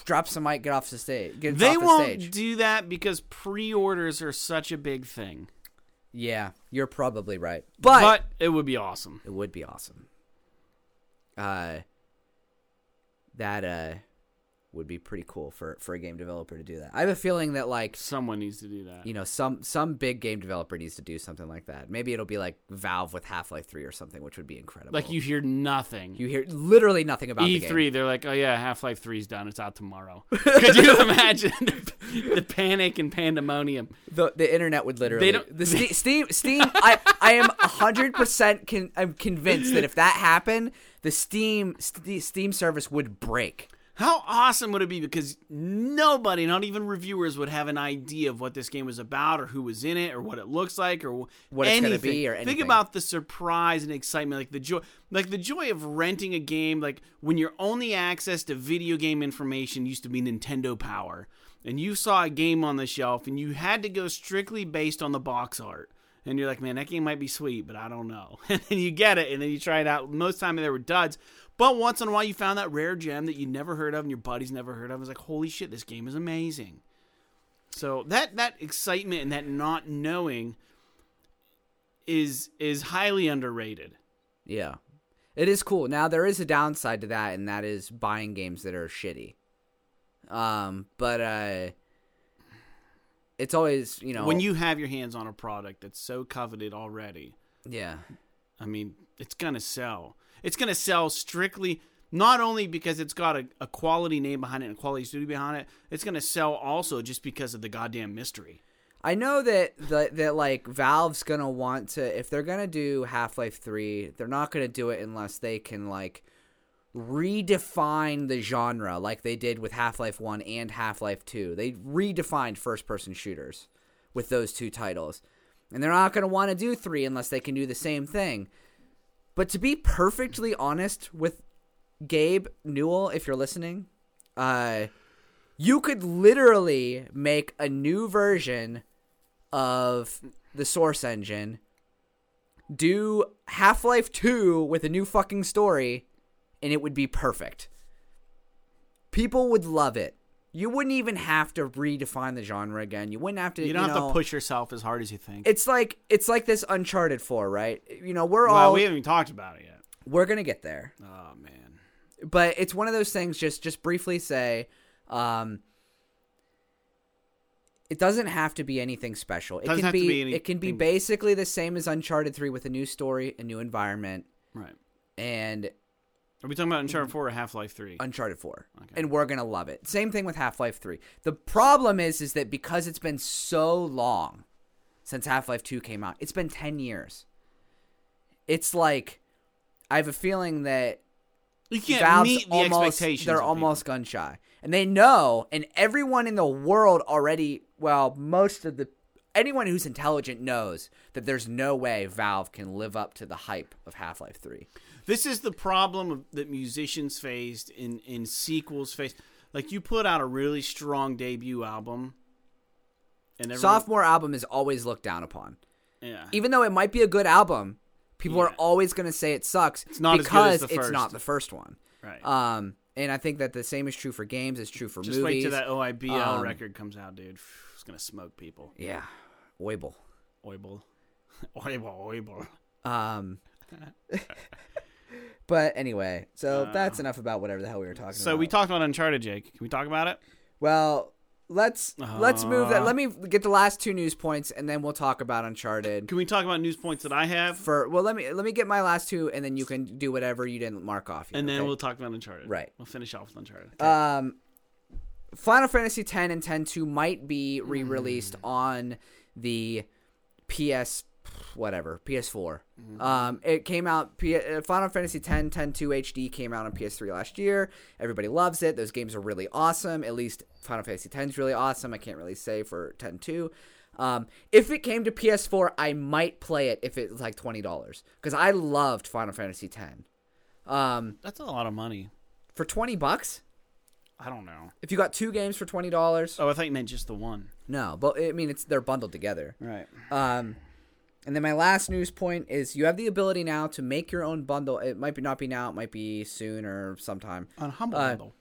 Drop some mic, get off the stage. They off the won't stage. do that because pre-orders are such a big thing. yeah, you're probably right, but but it would be awesome. It would be awesome. Uh, that uh would be pretty cool for for a game developer to do that. I have a feeling that like Someone needs to do that. you know some some big game developer needs to do something like that. Maybe it'll be like Valve with Half Life Three or something, which would be incredible. like you hear nothing. you hear literally nothing about the game. E3, they're like, oh yeah, Half Life 3's done. It's out tomorrow. Could you imagine the, the panic and pandemonium? The the internet would literally. don't- the Ste- Steam Steam. I I am hundred percent con- I'm convinced that if that happened, the Steam Steam service would break. How awesome would it be? Because nobody, not even reviewers, would have an idea of what this game was about, or who was in it, or what it looks like, or What it's gonna be or Think about the surprise and excitement, like the joy, like the joy of renting a game. Like when your only access to video game information used to be Nintendo Power, and you saw a game on the shelf, and you had to go strictly based on the box art. And you're like, man, that game might be sweet, but I don't know. And then you get it, and then you try it out. Most time, there were duds. But once in a while, you found that rare gem that you never heard of and your buddies never heard of. It was like, holy shit, this game is amazing. So that that excitement and that not knowing is is highly underrated. Yeah. It is cool. Now there is a downside to that and that is buying games that are shitty. Um but uh it's always, you know, When you have your hands on a product that's so coveted already, yeah. I mean, it's gonna sell. It's gonna sell strictly not only because it's got a, a quality name behind it and quality studio behind it. It's gonna sell also just because of the goddamn mystery. I know that the, that like Valve's going to want to if they're going to do Half-Life 3, they're not going to do it unless they can like redefine the genre like they did with Half-Life 1 and Half-Life 2. They redefined first-person shooters with those two titles. And they're not going to want to do 3 unless they can do the same thing. But to be perfectly honest with Gabe Newell, if you're listening, uh, you could literally make a new version of the Source engine, do Half Life 2 with a new fucking story, and it would be perfect. People would love it. You wouldn't even have to redefine the genre again. You wouldn't have to. You don't have know, to push yourself as hard as you think. It's like it's like this Uncharted 4, right? You know, we're well, all we haven't even talked about it yet. we're gonna get there Oh man. but it's one of those things just just briefly say um it doesn't have to be anything special it Doesn't can have to be, be it can be basically the same as uncharted 3 with a new story a new environment Right. and Are we talking about Uncharted mm-hmm. 4 or Half Life 3? uncharted 4 Okay. and we're gonna love it same thing with half-life 3 the problem is is that because it's been so long since half-life 2 came out it's been 10 years it's like i have a feeling that You can't Valve's meet the almost, expectations. They're people. almost gun shy, and they know, and everyone in the world already. Well, most of the anyone who's intelligent knows that there's no way Valve can live up to the hype of Half Life Three. This is the problem that musicians faced in in sequels faced. Like you put out a really strong debut album, and everyone, Sophomore album is always looked down upon, yeah, even though it might be a good album. People are always going to say it sucks It's not as because as the it's not the first one. right. Um, and I think that the same is true for games. It's true for Just movies. wait till that OIBL Um, record comes out, dude. It's gonna smoke people. Yeah, Oible. Oible, oible, oible. Um, but anyway, so that's enough about whatever the hell we were talking Uh, So about. we talked about Uncharted, Jake. Can we talk about it? Well, let's let's move that. Uh. Let me get the last two news points, and then we'll talk about Uncharted. Can we talk about news points that I have, For well, let me let me get my last two, and then you can do whatever you didn't mark off. Yet, and then okay? we'll talk about Uncharted. Right. We'll finish off with Uncharted. Um, Final Fantasy X and X two might be re-released on the PS whatever PS4. Hmm. Um, it came out. P- uh, Final Fantasy X, X two HD came out on PS3 last year. Everybody loves it. Those games are really awesome. At least Final Fantasy X is really awesome. I can't really say for X two. Um, if it came to PS4, I might play it if it was like twenty dollars because I loved Final Fantasy X. Um, That's a lot of money. for twenty bucks, I don't know. if you got two games for twenty dollars, Oh, I thought you meant just the one. no, but I mean it's they're bundled together. Right. Um, and then my last news point is you have the ability now to make your own bundle. It might be not be now, it might be soon or sometime. On Humble Uh, Bundle.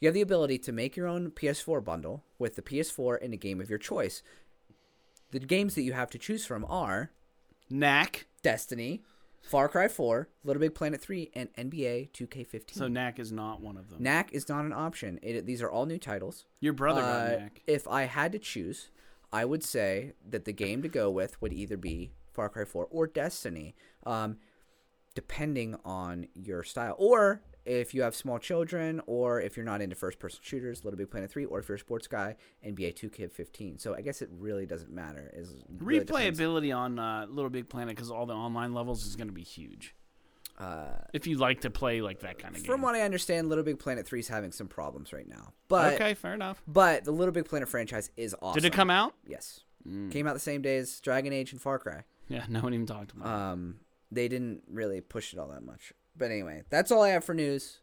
You have the ability to make your own PS4 bundle with the PS4 and a game of your choice. The games that you have to choose from are Knack. Destiny, Far Cry 4, Little Big Planet 3, and NBA 2K15. So Knack is not one of them. Knack is not an option. It, these are all new titles. Your brother got Uh, Knack. if I had to choose, I would say that the game to go with would either be Far Cry 4 or Destiny, um, depending on your style. Or if you have small children, or if you're not into first person shooters, Little Big Planet 3, or if you're a sports guy, NBA 2K15. So I guess it really doesn't matter. Is really. Replayability on uh, Little Big Planet because all the online levels is going to be huge. Uh, If you like to play like that kind of game. from what I understand, Little Big Planet 3 is having some problems right now. But okay, fair enough. but the Little Big Planet franchise is awesome. Did it come out? Yes. Came out the same day as Dragon Age and Far Cry. Yeah, no one even talked about it. Um, they didn't really push it all that much. But anyway, that's all I have for news.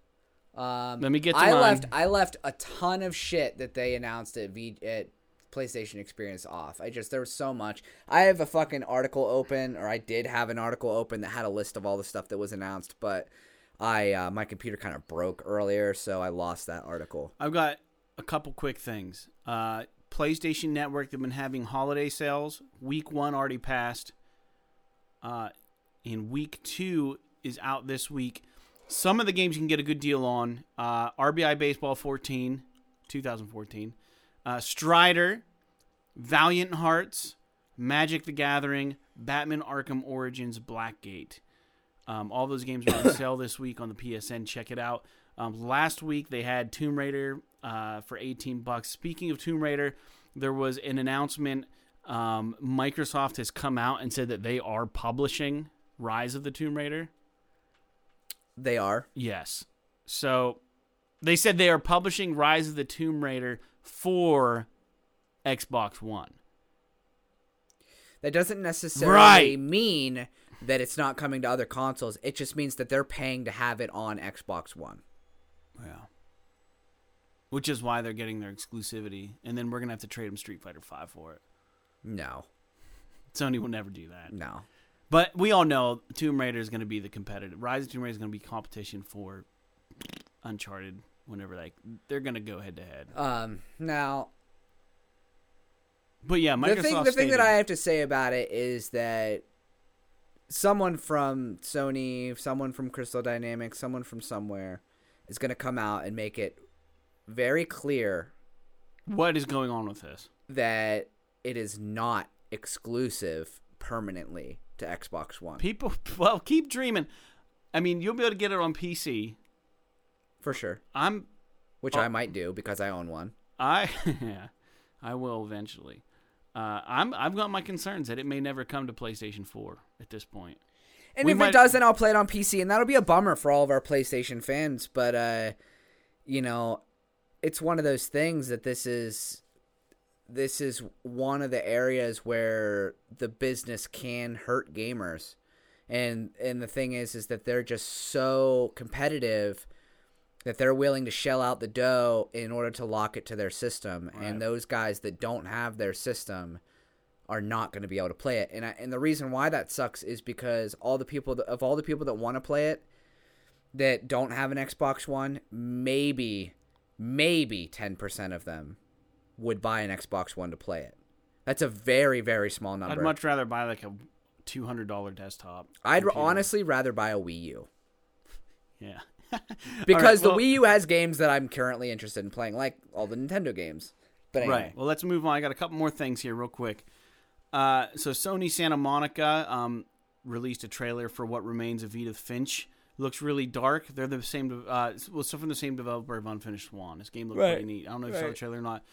Um, Let me get to I mine. left. I left a ton of shit that they announced at v at PlayStation Experience off. I just there was so much. I have a fucking article open, or I did have an article open that had a list of all the stuff that was announced, but I uh, my computer kind of broke earlier, so I lost that article. I've got a couple quick things. Uh, PlayStation Network, they've been having holiday sales. Week one already passed. Uh, and week two is out this week. Some of the games you can get a good deal on. Uh, RBI Baseball 14, 2014. Uh, Strider, Valiant Hearts, Magic the Gathering, Batman Arkham Origins, Blackgate. Um, all those games are on sale this week on the PSN. Check it out. Um, last week they had Tomb Raider uh, for 18 bucks. Speaking of Tomb Raider, there was an announcement. Um, Microsoft has come out and said that they are publishing Rise of the Tomb Raider. They are. Yes. So they said they are publishing Rise of the Tomb Raider for Xbox One. That doesn't necessarily Right. mean that it's not coming to other consoles. It just means that they're paying to have it on Xbox One. Yeah. Which is why they're getting their exclusivity, and then we're gonna have to trade them Street Fighter Five for it. No, Sony will never do that. no. But we all know Tomb Raider is going to be the competitive. Rise of Tomb Raider is going to be competition for Uncharted. Whenever like they're going to go head to head. Um, now But yeah, Microsoft. the thing, the thing that I have to say about it is that someone from Sony, someone from Crystal Dynamics, someone from somewhere is going to come out and make it very clear what is going on with this? that it is not exclusive permanently to Xbox One. People, well, keep dreaming. I mean, you'll be able to get it on PC. For sure. I'm, Which Oh. I might do because I own one. I, yeah, I will eventually. Uh, I'm, I've got my concerns that it may never come to PlayStation 4 at this point. And We if might- it does, then I'll play it on PC, and that'll be a bummer for all of our PlayStation fans. But uh, you know, it's one of those things that this is this is one of the areas where the business can hurt gamers. And and the thing is is that they're just so competitive that they're willing to shell out the dough in order to lock it to their system. Right. And those guys that don't have their system are not going to be able to play it. And I, and the reason why that sucks is because all the people that, of all the people that want to play it that don't have an Xbox One, maybe maybe 10% of them would buy an Xbox One to play it. That's a very very small number. I'd much rather buy like a two hundred dollar desktop. I'd computer. honestly rather buy a Wii U yeah. because well- the Wii U has games that I'm currently interested in playing, like all the Nintendo games. But anyway, Right. Well, let's move on. I got a couple more things here, real quick. Uh, so Sony Santa Monica um, released a trailer for what remains of Edith Finch. Looks really dark. They're the same. Uh, well, so from the same developer of Unfinished Swan. This game looked Right. pretty neat. I don't know if you saw the Right. trailer or not.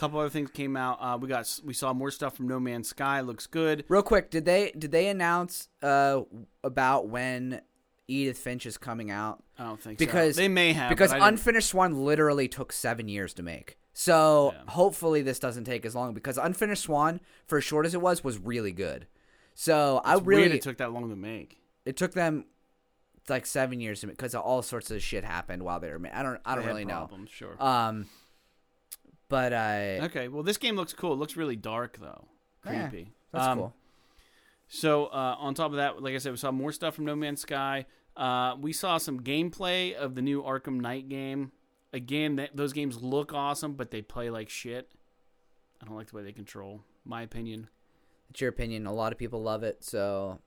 Couple other things came out. Uh, we got we saw more stuff from No Man's Sky. Looks good. real quick, did they did they announce uh, about when Edith Finch is coming out? I don't think Because so. they may have because but I didn't- Unfinished Swan literally took seven years to make. So Yeah. hopefully this doesn't take as long because Unfinished Swan, for as short as it was, was really good. So I really it took that long to make. it took them like seven years to make because all sorts of shit happened while they were. I don't I don't really know. problems, Sure. Um, but uh, okay. Well, this game looks cool. It looks really dark though. Yeah, Creepy. that's Um, cool. So uh, on top of that, like I said, we saw more stuff from No Man's Sky. Uh, we saw some gameplay of the new Arkham Knight game. Again, that, those games look awesome, but they play like shit. I don't like the way they control. My opinion. It's your opinion. A lot of people love it, so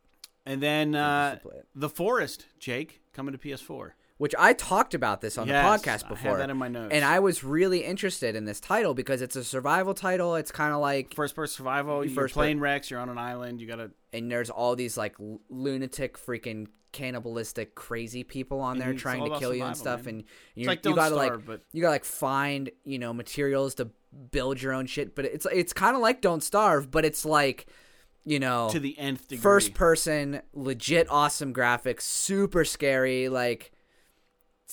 And then uh, interested to play it. the Forest, Jake, coming to PS4. Which I talked about this on Yes, the podcast I before. have that in my notes. and I was really interested in this title because it's a survival title. It's kind of like, First person survival. You're First per- playing Rex. You're on an island. You gotta. and there's all these like l- lunatic, freaking cannibalistic, crazy people on there trying to kill you and stuff. man. And It's you, like you gotta Starve, like but you gotta like find you know materials to build your own shit. But it's it's kind of like Don't Starve, but it's like you know to the nth degree. first person, legit awesome graphics, super scary. Like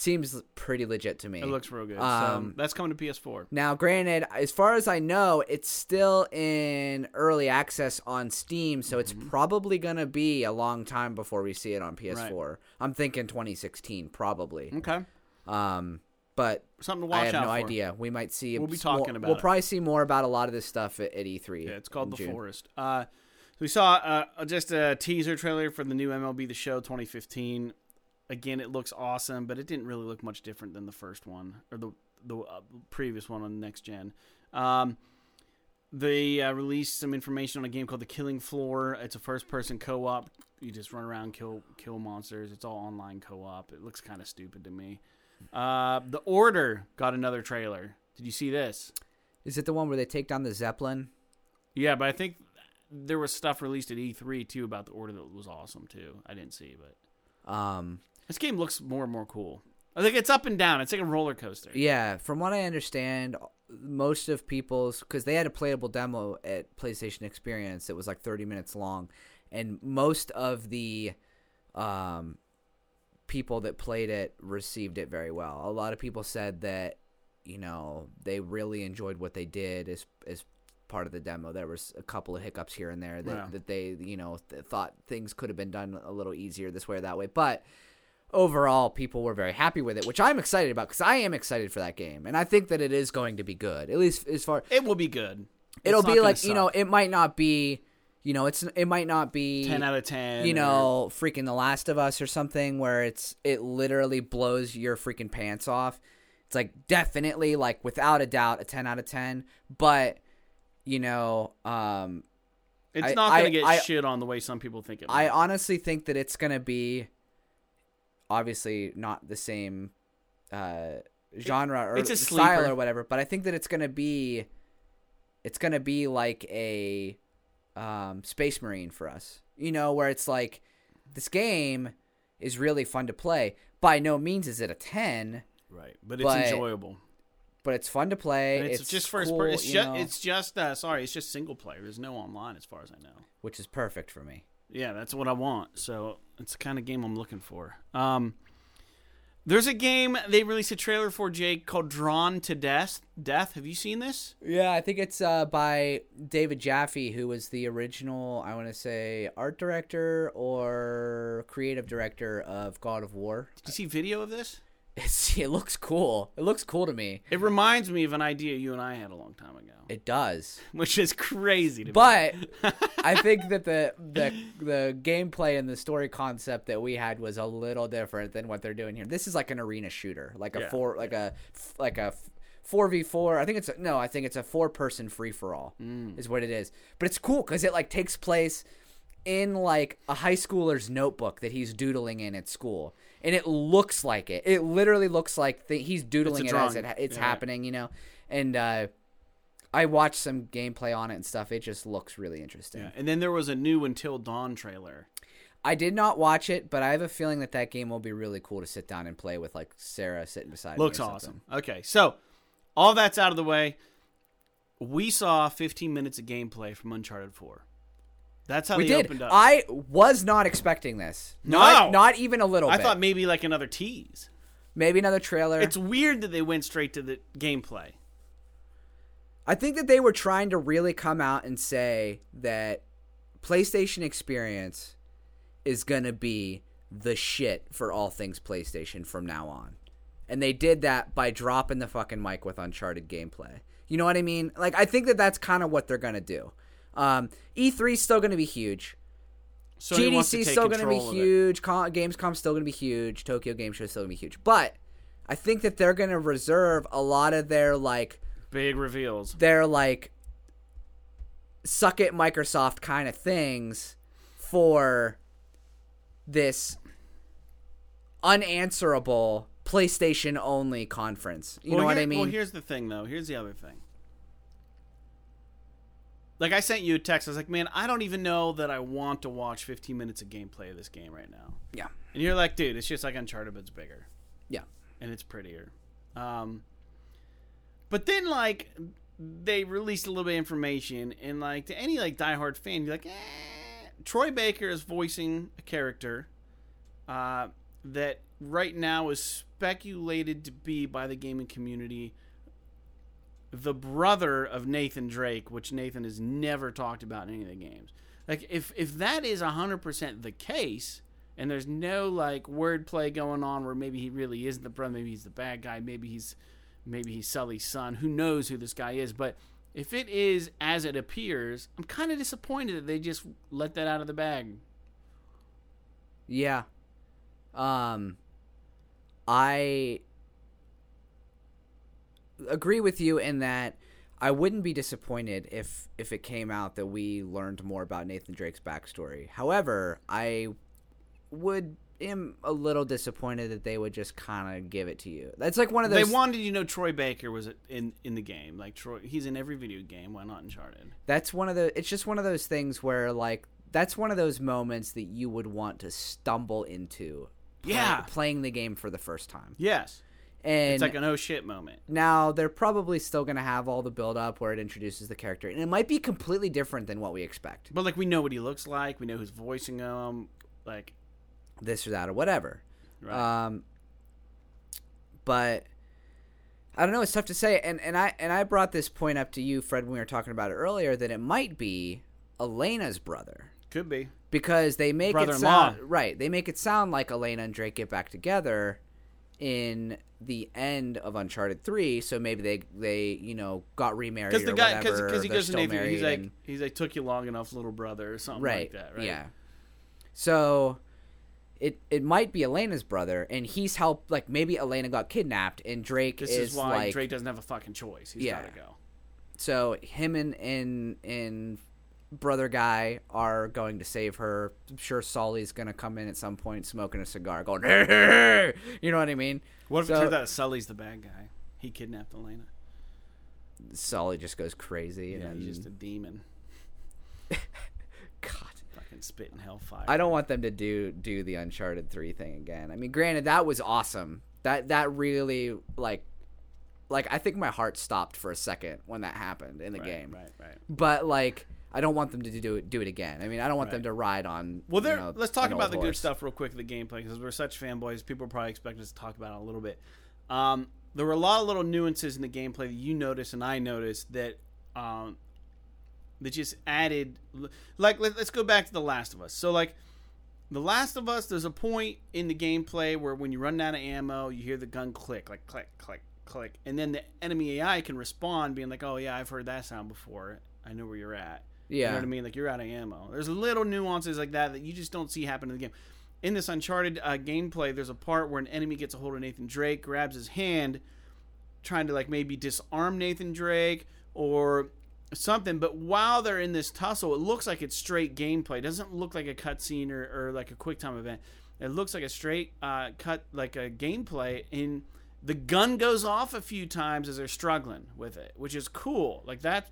seems pretty legit to me. It looks real good. Um, so that's coming to PS4. Now, granted, as far as I know, it's still in early access on Steam, so it's probably gonna be a long time before we see it on PS4. I'm thinking 2016, probably. Okay. Um, but Something to watch I have out no for. idea. We might see. We'll be talking about We'll it. probably see more about a lot of this stuff at, at E3. Yeah, it's called The June. Forest. Uh, we saw uh, just a teaser trailer for the new MLB The Show 2015. Again, it looks awesome, but it didn't really look much different than the first one or the the uh, previous one on next gen. Um, they uh, released some information on a game called The Killing Floor. It's a first-person co-op. You just run around, kill kill monsters. It's all online co-op. It looks kind of stupid to me. Uh, the Order got another trailer. Did you see this? Is it the one where they take down the Zeppelin? Yeah, but I think there was stuff released at E3 too about the order that was awesome too. I didn't see, but Um, this game looks more and more cool. I think it's up and down. It's like a roller coaster. Yeah, from what I understand, most of people's because they had a playable demo at PlayStation Experience that was like 30 minutes long, and most of the um, people that played it received it very well. A lot of people said that you know they really enjoyed what they did as as part of the demo. There was a couple of hiccups here and there that, Yeah. that they you know th- thought things could have been done a little easier this way or that way, but overall people were very happy with it which i'm excited about because i am excited for that game and i think that it is going to be good at least as far It will be good. it'll be gonna like you know it might not be you know it's it might not be ten out of ten. you or- know freaking the last of us or something where it's it literally blows your freaking pants off it's like definitely like without a doubt a 10 out of 10 but you know um it's I- not going I- to get I- shit on the way some people think it. I honestly think that it's gonna be obviously not the same uh, genre or it's a style sleeper. or whatever, but I think that it's gonna be it's gonna be like a um, Space Marine for us. You know, where it's like this game is really fun to play. By no means is it a ten, right, but it's but enjoyable. but it's fun to play. And it's, it's just first cool, person. It's just it's just uh, sorry, it's just single player. There's no online as far as I know. which is perfect for me. Yeah, that's what I want. So it's the kind of game I'm looking for. Um, there's a game they released a trailer for, Jake, called Drawn to Death. Death. Have you seen this? Yeah, I think it's uh, by David Jaffe, who was the original, I want to say, art director or creative director of God of War. Did you see video of this? It's, it looks cool. It looks cool to me. It reminds me of an idea you and I had a long time ago, It does. which is crazy to me. But I think that the the the gameplay and the story concept that we had was a little different than what they're doing here. This is like an arena shooter, like a Yeah, four, like a like a four v four. I think it's a, no, I think it's a four person free for all Mm. is what it is. But it's cool because it like takes place in like a high schooler's notebook that he's doodling in at school, and it looks like it. It literally looks like th- he's doodling it as it, it's Yeah. happening, you know. And uh, I watched some gameplay on it and stuff. It just looks really interesting. Yeah, and then there was a new Until Dawn trailer. I did not watch it, but I have a feeling that that game will be really cool to sit down and play with, like Sarah sitting beside Looks me. awesome. Okay, so all that's out of the way. We saw 15 minutes of gameplay from Uncharted 4. That's how We they did. opened up. I was not expecting this. No! Not, not even a little I bit. thought maybe like another tease. maybe another trailer. It's weird that they went straight to the gameplay. I think that they were trying to really come out and say that PlayStation Experience is going to be the shit for all things PlayStation from now on. And they did that by dropping the fucking mic with Uncharted gameplay. You know what I mean? Like, I think that that's kind of what they're going to do. Um, E3 is still going to be huge. To GDC still going to be control of it. huge. Con- Gamescom still going to be huge. Tokyo Game Show still going to be huge. But I think that they're going to reserve a lot of their like Big reveals. their like suck it Microsoft kind of things for this unanswerable PlayStation only conference. You Well, know what here- I mean? Well, here's the thing, though. Here's the other thing. Like I sent you a text. I was like, "Man, I don't even know that I want to watch 15 minutes of gameplay of this game right now." yeah. And you're like, "Dude, it's just like Uncharted, but it's bigger Yeah. and it's prettier." Um, but then, like, they released a little bit of information, and like to any like diehard fan, you're like, eh. Troy Baker is voicing a character uh, that right now is speculated to be by the gaming community the brother of Nathan Drake, which Nathan has never talked about in any of the games. Like if if that is hundred percent the case, and there's no like wordplay going on where maybe he really isn't the brother, maybe he's the bad guy, maybe he's maybe he's Sully's son. Who knows who this guy is? But if it is as it appears, I'm kind of disappointed that they just let that out of the bag. Yeah. Um I agree with you in that I wouldn't be disappointed if if it came out that we learned more about Nathan Drake's backstory. However, I would am a little disappointed that they would just kind of give it to you. That's like one of those. They wanted you to know Troy Baker was in in the game. Like Troy, he's in every video game. Why not Uncharted? that's one of the it's just one of those things where like that's one of those moments that you would want to stumble into play- Yeah. playing the game for the first time. Yes, And it's like an oh shit moment. Now they're probably still going to have all the build up where it introduces the character, and it might be completely different than what we expect. But like we know what he looks like. We know who's voicing him. Like This or that or whatever. right. Um, but I don't know. It's tough to say. And and I and I brought this point up to you, Fred, when we were talking about it earlier, that it might be Elena's brother Could be. because they make it sound right. They make it sound like Elena and Drake get back together in the end of Uncharted Three. So maybe they they you know got remarried Because the guy, because he goes to Nathan, he's like, and- he's like, took you long enough, little brother, or something right, like that, right? Yeah. So it it might be Elena's brother, and he's helped. Like maybe Elena got kidnapped, and Drake This is, is, why like Drake doesn't have a fucking choice. He's Yeah. got to go. so him and and and brother guy are going to save her. I'm sure Sully's gonna come in at some point, smoking a cigar, going, hey, hey, hey. you know what I mean? What if So- it turns out Sully's the bad guy? He kidnapped Elena. Sully just goes crazy, and Yeah, then, he's just a demon, God. fucking spitting hellfire. I don't want them to do do the Uncharted three thing again. I mean, granted, that was awesome. That that really like like I think my heart stopped for a second when that happened in the right, game. Right, right. But like I don't want them to do it do it again. I mean, I don't want them to ride on. Well, you there. know, let's talk about the good stuff real quick. The gameplay because we're such fanboys. People are probably expect us to talk about it a little bit. Um, there were a lot of little nuances in the gameplay that you noticed and I noticed that um, that just added. Like, let, let's go back to The Last of Us. So, like, The Last of Us, there's a point in the gameplay where when you run out of ammo, you hear the gun click, like click, click, click, and then the enemy AI can respond, being like, "Oh yeah, I've heard that sound before. I know where you're at." You know what I mean? Like you're out of ammo. There's little nuances like that that you just don't see happen in the game. In this Uncharted uh, gameplay, there's a part where an enemy gets a hold of Nathan Drake, grabs his hand, trying to like maybe disarm Nathan Drake or something. But while they're in this tussle, it looks like it's straight gameplay. It doesn't look like a cutscene or, or like a quick time event. It looks like a straight uh, cut, like a gameplay. And the gun goes off a few times as they're struggling with it, which is cool. Like that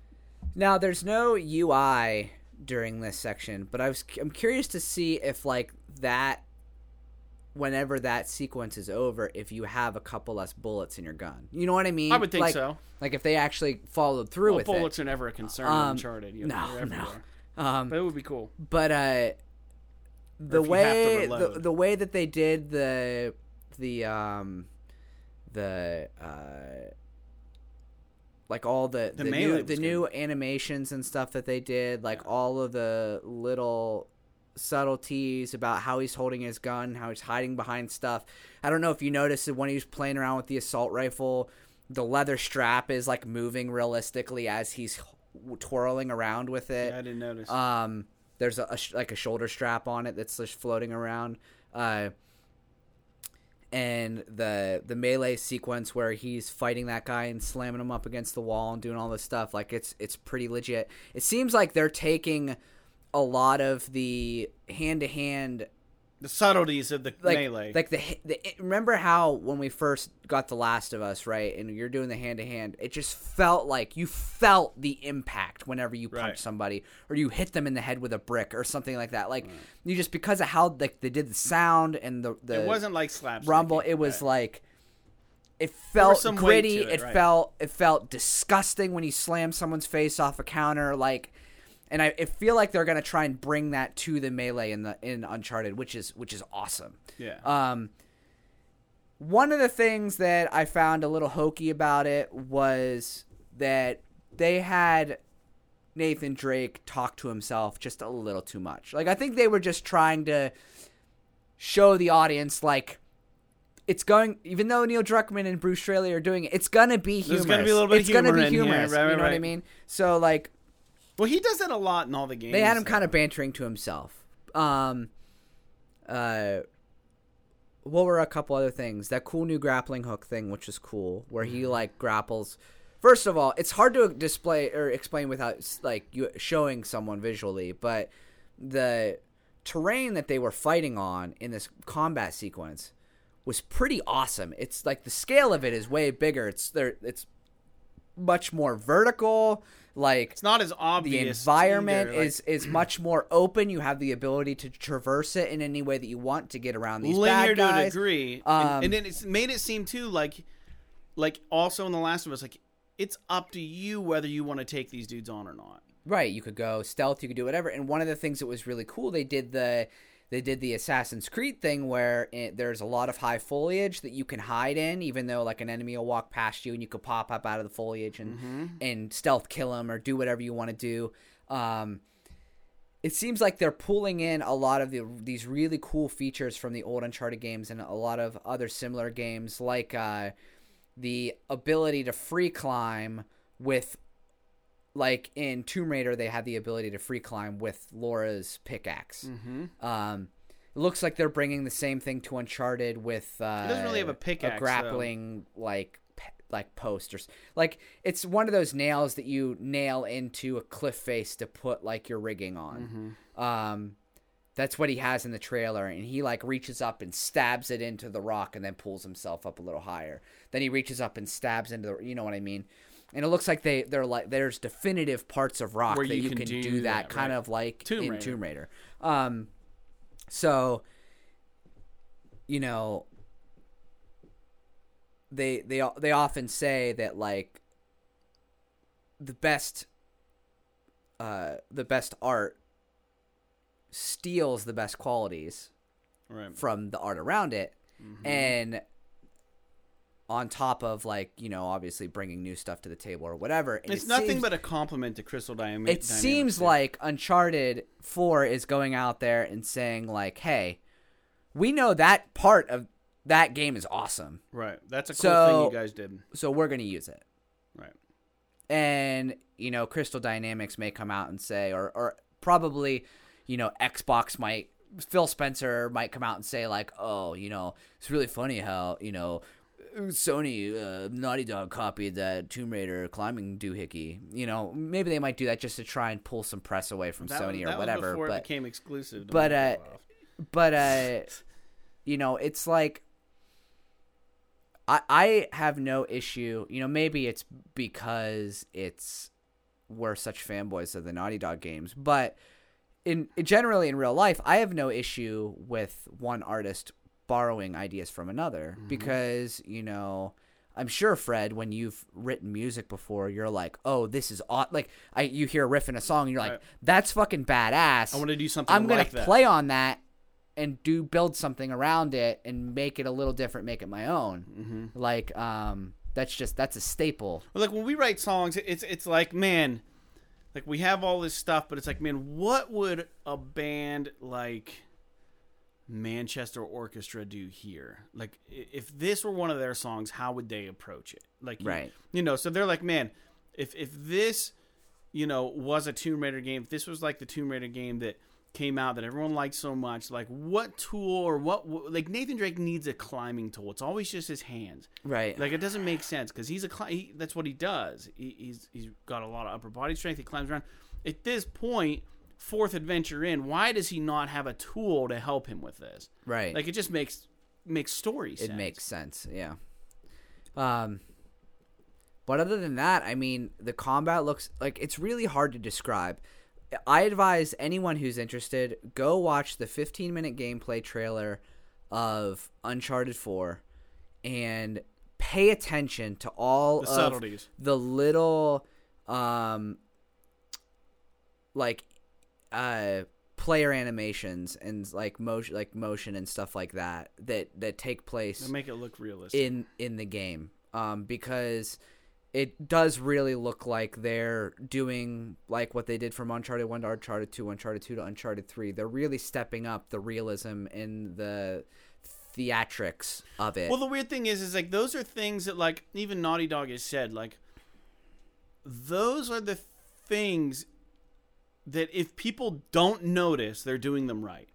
Now, there's no UI during this section, but I was I'm curious to see if like that whenever that sequence is over, if you have a couple less bullets in your gun. You know what I mean? I would think Like- so. Like if they actually followed through Well, with bullets are never a concern in Um, Uncharted. You no, know, no. it. Um, But it would be cool. but uh the if you have to way the, the way that they did the the um the uh like all the The the, new the good. new animations and stuff that they did like all of the little subtleties about how he's holding his gun how he's hiding behind stuff i don't know if you noticed that when he was playing around with the assault rifle the leather strap is like moving realistically as he's twirling around with it Yeah, I didn't notice. um, there's a, a sh- like a shoulder strap on it that's just floating around. Uh, and the the melee sequence where he's fighting that guy and slamming him up against the wall and doing all this stuff like it's it's pretty legit. It seems like they're taking a lot of the hand to hand the subtleties of the like melee. like the, the remember how when we first got the last of us right and you're doing the hand to hand it just felt like you felt the impact whenever you punch Right. somebody or you hit them in the head with a brick or something like that like you just because of how like they did the sound and the the it wasn't like slapstick. rumble it was Right. like it felt gritty it, it, right. felt it felt disgusting when he slammed someone's face off a counter like and I, I feel like they're gonna try and bring that to the melee in the in Uncharted, which is which is awesome. Yeah. Um, one of the things that I found a little hokey about it was that they had Nathan Drake talk to himself just a little too much. Like I think they were just trying to show the audience like it's going even though Neil Druckmann and Bruce Straley are doing it, it's gonna be humorous. There's gonna be a little bit it's gonna be in here, humorous. right, you right, know what I mean? So like well, he does that a lot in all the games. they had him though. kind of bantering to himself. Um, uh, what were a couple other things? That cool new grappling hook thing, which is cool, where he Mm-hmm. like grapples. First of all, it's hard to display or explain without like you showing someone visually, but the terrain that they were fighting on in this combat sequence was pretty awesome. It's like the scale of it is way bigger. It's there. It's much more vertical. Like It's not as obvious. the environment either, like, is is much more open. You have the ability to traverse it in any way that you want to get around these linear bad to a guys. degree, Um, and, and then it's made it seem too like, like also in the Last of Us, like it's up to you whether you want to take these dudes on or not. Right, you could go stealth, you could do whatever. And one of the things that was really cool, they did the they did the Assassin's Creed thing where it, there's a lot of high foliage that you can hide in, even though like an enemy will walk past you and you could pop up out of the foliage and Mm-hmm. and stealth kill them or do whatever you want to do. Um, it seems like they're pulling in a lot of the, these really cool features from the old Uncharted games and a lot of other similar games, like uh, the ability to free climb with, like in Tomb Raider, they had the ability to free climb with Lara's pickaxe. Mm-hmm. Um, it looks like they're bringing the same thing to Uncharted with. Uh, doesn't really have a pickaxe, though. grappling like pe- like post or s- like it's one of those nails that you nail into a cliff face to put like your rigging on. Mm-hmm. Um, that's what he has in the trailer, and he like reaches up and stabs it into the rock, and then pulls himself up a little higher. Then he reaches up and stabs into the, you know what I mean. And it looks like they they're like there's definitive parts of rock Where that you you can can, do do, that, that, kind right. of like Tomb in Raider. Tomb Raider. Um, so you know they they they often say that like the best uh, the best art steals the best qualities Right. from the art around it Mm-hmm. and on top of like you know obviously bringing new stuff to the table or whatever and It's it nothing seems- but a compliment to Crystal Dynamics. it seems like uncharted 4 is going out there and saying like hey we know that part of that game is awesome right. That's a cool So- thing you guys did. so we're going to use it Right. and you know crystal dynamics may come out and say or or probably you know xbox might phil spencer might come out and say like oh you know it's really funny how you know sony uh, naughty dog copied that tomb raider climbing doohickey you know maybe they might do that just to try and pull some press away from That, sony or whatever before it but became exclusive. to but, uh, but uh you know it's like i i have no issue you know maybe it's because it's we're such fanboys of the naughty dog games but in generally in real life i have no issue with one artist borrowing ideas from another because you know I'm sure Fred, when you've written music before, you're like, "Oh, this is aw-. like I you hear a riff in a song, and you're like, Right. that's fucking badass." I want to do something I'm gonna that. play on that and do build something around it and make it a little different, make it my own. Mm-hmm. Like, um, that's just that's a staple. Well, like when we write songs, it's it's like man, like we have all this stuff, but it's like man, what would a band like Manchester Orchestra do here? Like if this were one of their songs, how would they approach it? Like you- Right. you know, so they're like, man, if if this you know was a Tomb Raider game, if this was like the Tomb Raider game that came out that everyone liked so much, like what tool or what like Nathan Drake needs a climbing tool. It's always just his hands. Right. Like it doesn't make sense because he's a cli- he, that's what he does. He, he's he's got a lot of upper body strength. He climbs around. At this point, fourth adventure in, why does he not have a tool to help him with this? right. Like it just makes makes story sense. it makes sense. Yeah. Um. But other than that, I mean, the combat looks like it's really hard to describe. I advise anyone who's interested go watch the 15 minute gameplay trailer of Uncharted 4 and pay attention to all the of subtleties. the little um like uh player animations and like motion like motion and stuff like that that that take place They make it look realistic. in in the game um because it does really look like they're doing like what they did from Uncharted 1 to Uncharted 2, Uncharted 2 to Uncharted 3. They're really stepping up the realism and the theatrics of it. Well, the weird thing is, is like those are things that like even Naughty Dog has said. Like those are the things that if people don't notice, they're doing them right.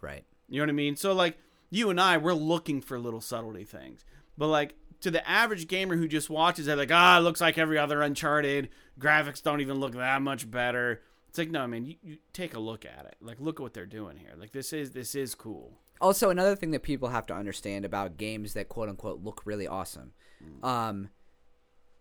right. You know what I mean? So like you and I, we're looking for little subtlety things. But like to the average gamer who just watches it, like ah, it looks like every other Uncharted. Graphics don't even look that much better. It's like no, man, you, you take a look at it. Like look at what they're doing here. Like this is this is cool. Also, another thing that people have to understand about games that quote unquote look really awesome. Um,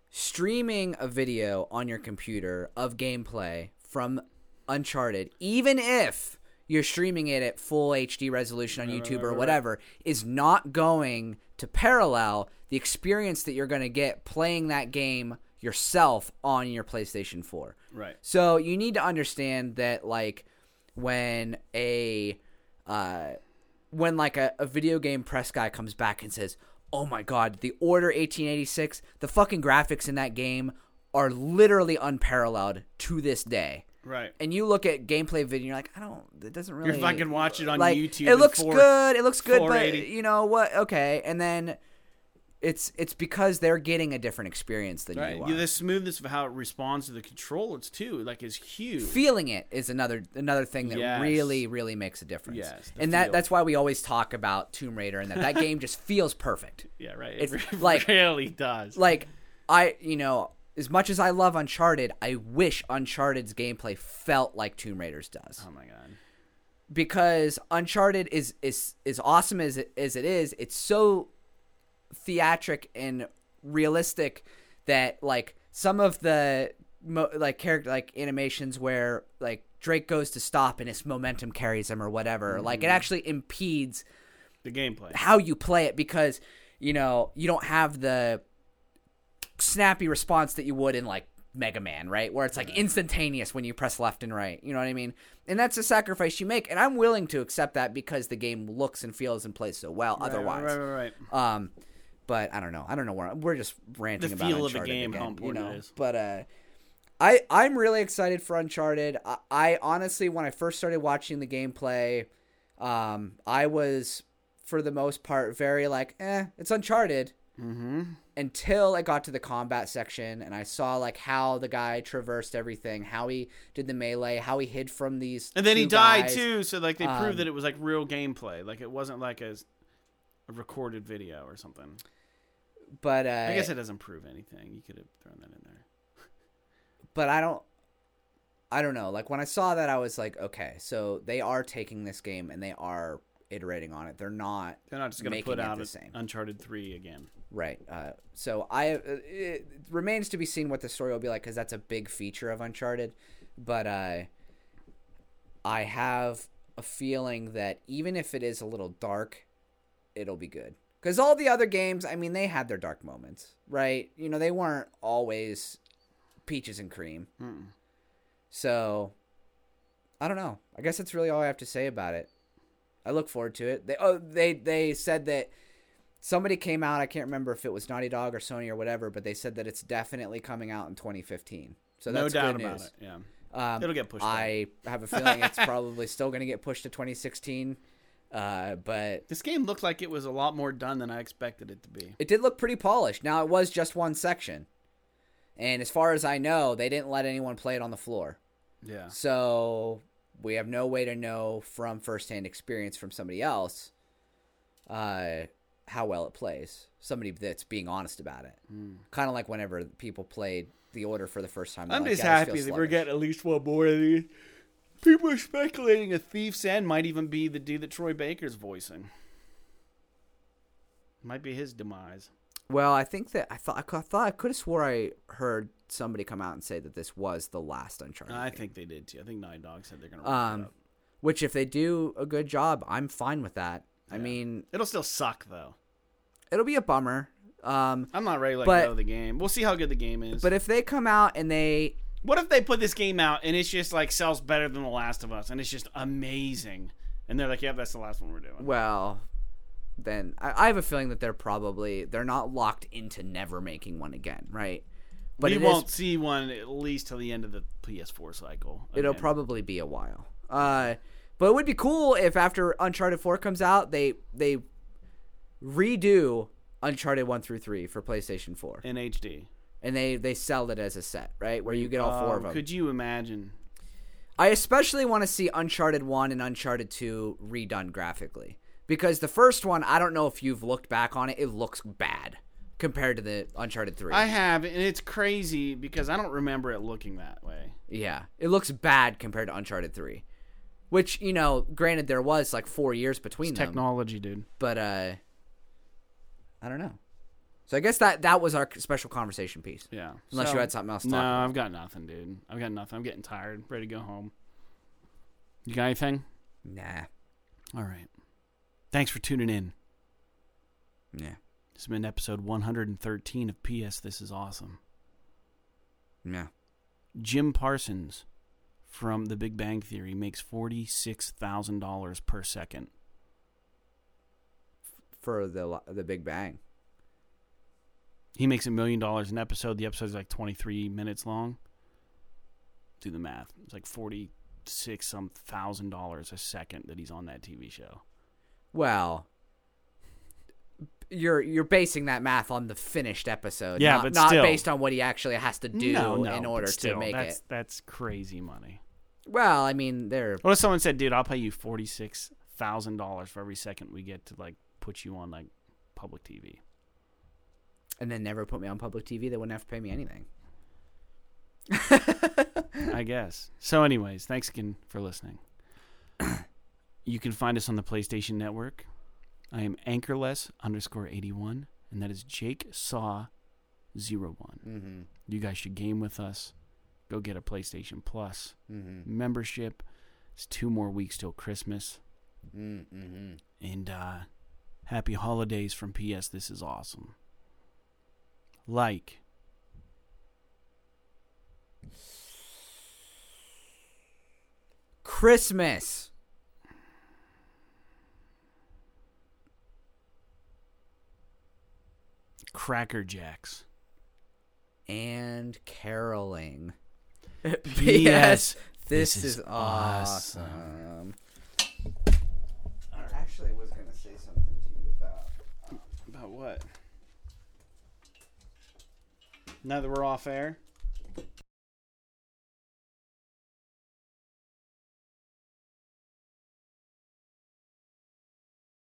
streaming a video on your computer of gameplay from Uncharted, even if you're streaming it at full HD resolution on YouTube or whatever, is not going to parallel the experience that you're going to get playing that game yourself on your PlayStation 4. Right. So you need to understand that like when a uh when like a, a video game press guy comes back and says, "Oh my god, the Order 1886, the fucking graphics in that game are literally unparalleled to this day." Right. And you look at gameplay video, and you're like, I don't. It doesn't really. You're fucking watch it on like, YouTube. It looks four- good. It looks good, but you know what? Okay, and then it's it's because they're getting a different experience than Right. you are. Yeah, the smoothness of how it responds to the controllers too, like is huge. feeling it is another another thing that Yes. really really makes a difference. Yes, and that that's why we always talk about Tomb Raider and that that game just feels perfect. yeah, right. It re- like- really does. Like I, you know, as much as I love Uncharted, I wish Uncharted's gameplay felt like Tomb Raider's does. oh my god. because Uncharted is is is awesome as it, as it is. It's so theatric and realistic that like some of the mo- like character like animations where like Drake goes to stop and his momentum carries him or whatever. Like it mm-hmm. actually impedes The gameplay. how you play it because you know you don't have the snappy response that you would in like Mega Man, right? Where it's like instantaneous when you press left and right. You know what I mean? And that's a sacrifice you make, and I'm willing to accept that because the game looks and feels and plays so well. otherwise, right, right, right. um, but I don't know. I don't know where we're just ranting The about feel of the Uncharted game, how again, important you know? is. But uh, I I'm really excited for Uncharted. I, I honestly, when I first started watching the gameplay, um, I was for the most part very like, eh, it's Uncharted. Mm-hmm. Until I got to the combat section and I saw like how the guy traversed everything, how he did the melee, how he hid from these. And then he died guys. too, so like they Um, proved that it was like real gameplay, like it wasn't like a, a recorded video or something. But uh, I guess it doesn't prove anything. You could have thrown that in there. but I don't I don't know. Like when I saw that I was like, okay, so they are taking this game and they are iterating on it. They're not They're not just going to put out the same. Uncharted three again. Right. Uh, so I uh, it remains to be seen what the story will be like cuz that's a big feature of Uncharted, but uh I have a feeling that even if it is a little dark, it'll be good. Cuz all the other games, I mean, they had their dark moments, right? You know, they weren't always peaches and cream. So, I don't know. I guess that's really all I have to say about it. I look forward to it. They oh they they said that somebody came out. I can't remember if it was Naughty Dog or Sony or whatever, but they said that it's definitely coming out in 2015. So no that's doubt good about news. it. Yeah. Um, It'll get pushed I have a feeling it's probably still going to get pushed to 2016. Uh, but This game looked like it was a lot more done than I expected it to be. it did look pretty polished. Now it was just one section, and as far as I know, they didn't let anyone play it on the floor. Yeah. So we have no way to know from firsthand experience from somebody else uh, how well it plays. Somebody that's being honest about it. Kind of like whenever people played the order for the first time. I'm like, just happy that we're getting at least one more of these. People are speculating a Thief's End might even be the dude that Troy Baker's voicing. Might be his demise. Well, I think that I thought I thought I could have swore I heard somebody come out and say that this was the last Uncharted. I game. think they did too. I think Naughty Dog said they're gonna. Um, which if they do a good job, I'm fine with that. I mean, It'll still suck though. it'll be a bummer. Um, I'm not ready to let But- go of the game. We'll see how good the game is. but if they come out and they what if they put this game out and it's just like sells better than The Last of Us and it's just amazing? And they're like, "Yeah, that's the last one we're doing." Well, then I, I have a feeling that they're probably they're not locked into never making one again, right? But we won't see one at least till the end of the PS4 cycle. it'll probably be a while. Uh, but it would be cool if after Uncharted Four comes out, they they redo Uncharted One through Three for PlayStation Four, in HD. and they they sell it as a set, right? Where you get all four Um, of them. Could you imagine? I especially want to see Uncharted 1 and Uncharted 2 redone graphically. Because the first one, I don't know if you've looked back on it, it looks bad compared to the Uncharted 3. I have, and it's crazy because I don't remember it looking that way. yeah, it looks bad compared to Uncharted 3. Which, you know, granted there was like 4 years between them, Technology, dude. but uh I don't know. So I guess that that was our special conversation piece. Yeah. Unless So- you had something else to No, talk about. I've got nothing, dude. I've got nothing. I'm getting tired. Ready to go home. You got anything? Nah. All right. Thanks for tuning in. Yeah. This has been episode 113 of PS This Is Awesome. Yeah. Jim Parsons from The Big Bang Theory makes $46,000 per second. For the the Big Bang. He makes a million dollars an episode. The episode's like 23 minutes long. Do the math. It's like 46 some thousand dollars a second that he's on that TV show. Well, you're you're basing that math on the finished episode, Yeah, not, but not still. based on what he actually has to do no, no, in order still, to make that's, it. That's crazy money. Well, I mean, they're What if someone said, "Dude, I'll pay you forty six thousand dollars for every second we get to like put you on like public TV"? and then never put me on public TV. They wouldn't have to pay me anything. I guess. So, anyways, thanks again for listening. you can find us on the PlayStation Network. I am anchorless underscore eighty one, and that is Jake Saw zero one. Mm-hmm. You guys should game with us. Go get a PlayStation Plus Mm-hmm. membership. It's two more weeks till Christmas, Mm-hmm. and uh, happy holidays from PS. This is awesome. Like, Christmas. Cracker Jacks. and caroling. P.S. This, This is, is awesome. Actually, I actually was gonna say something to you about. Um, about what? Now that we're off air?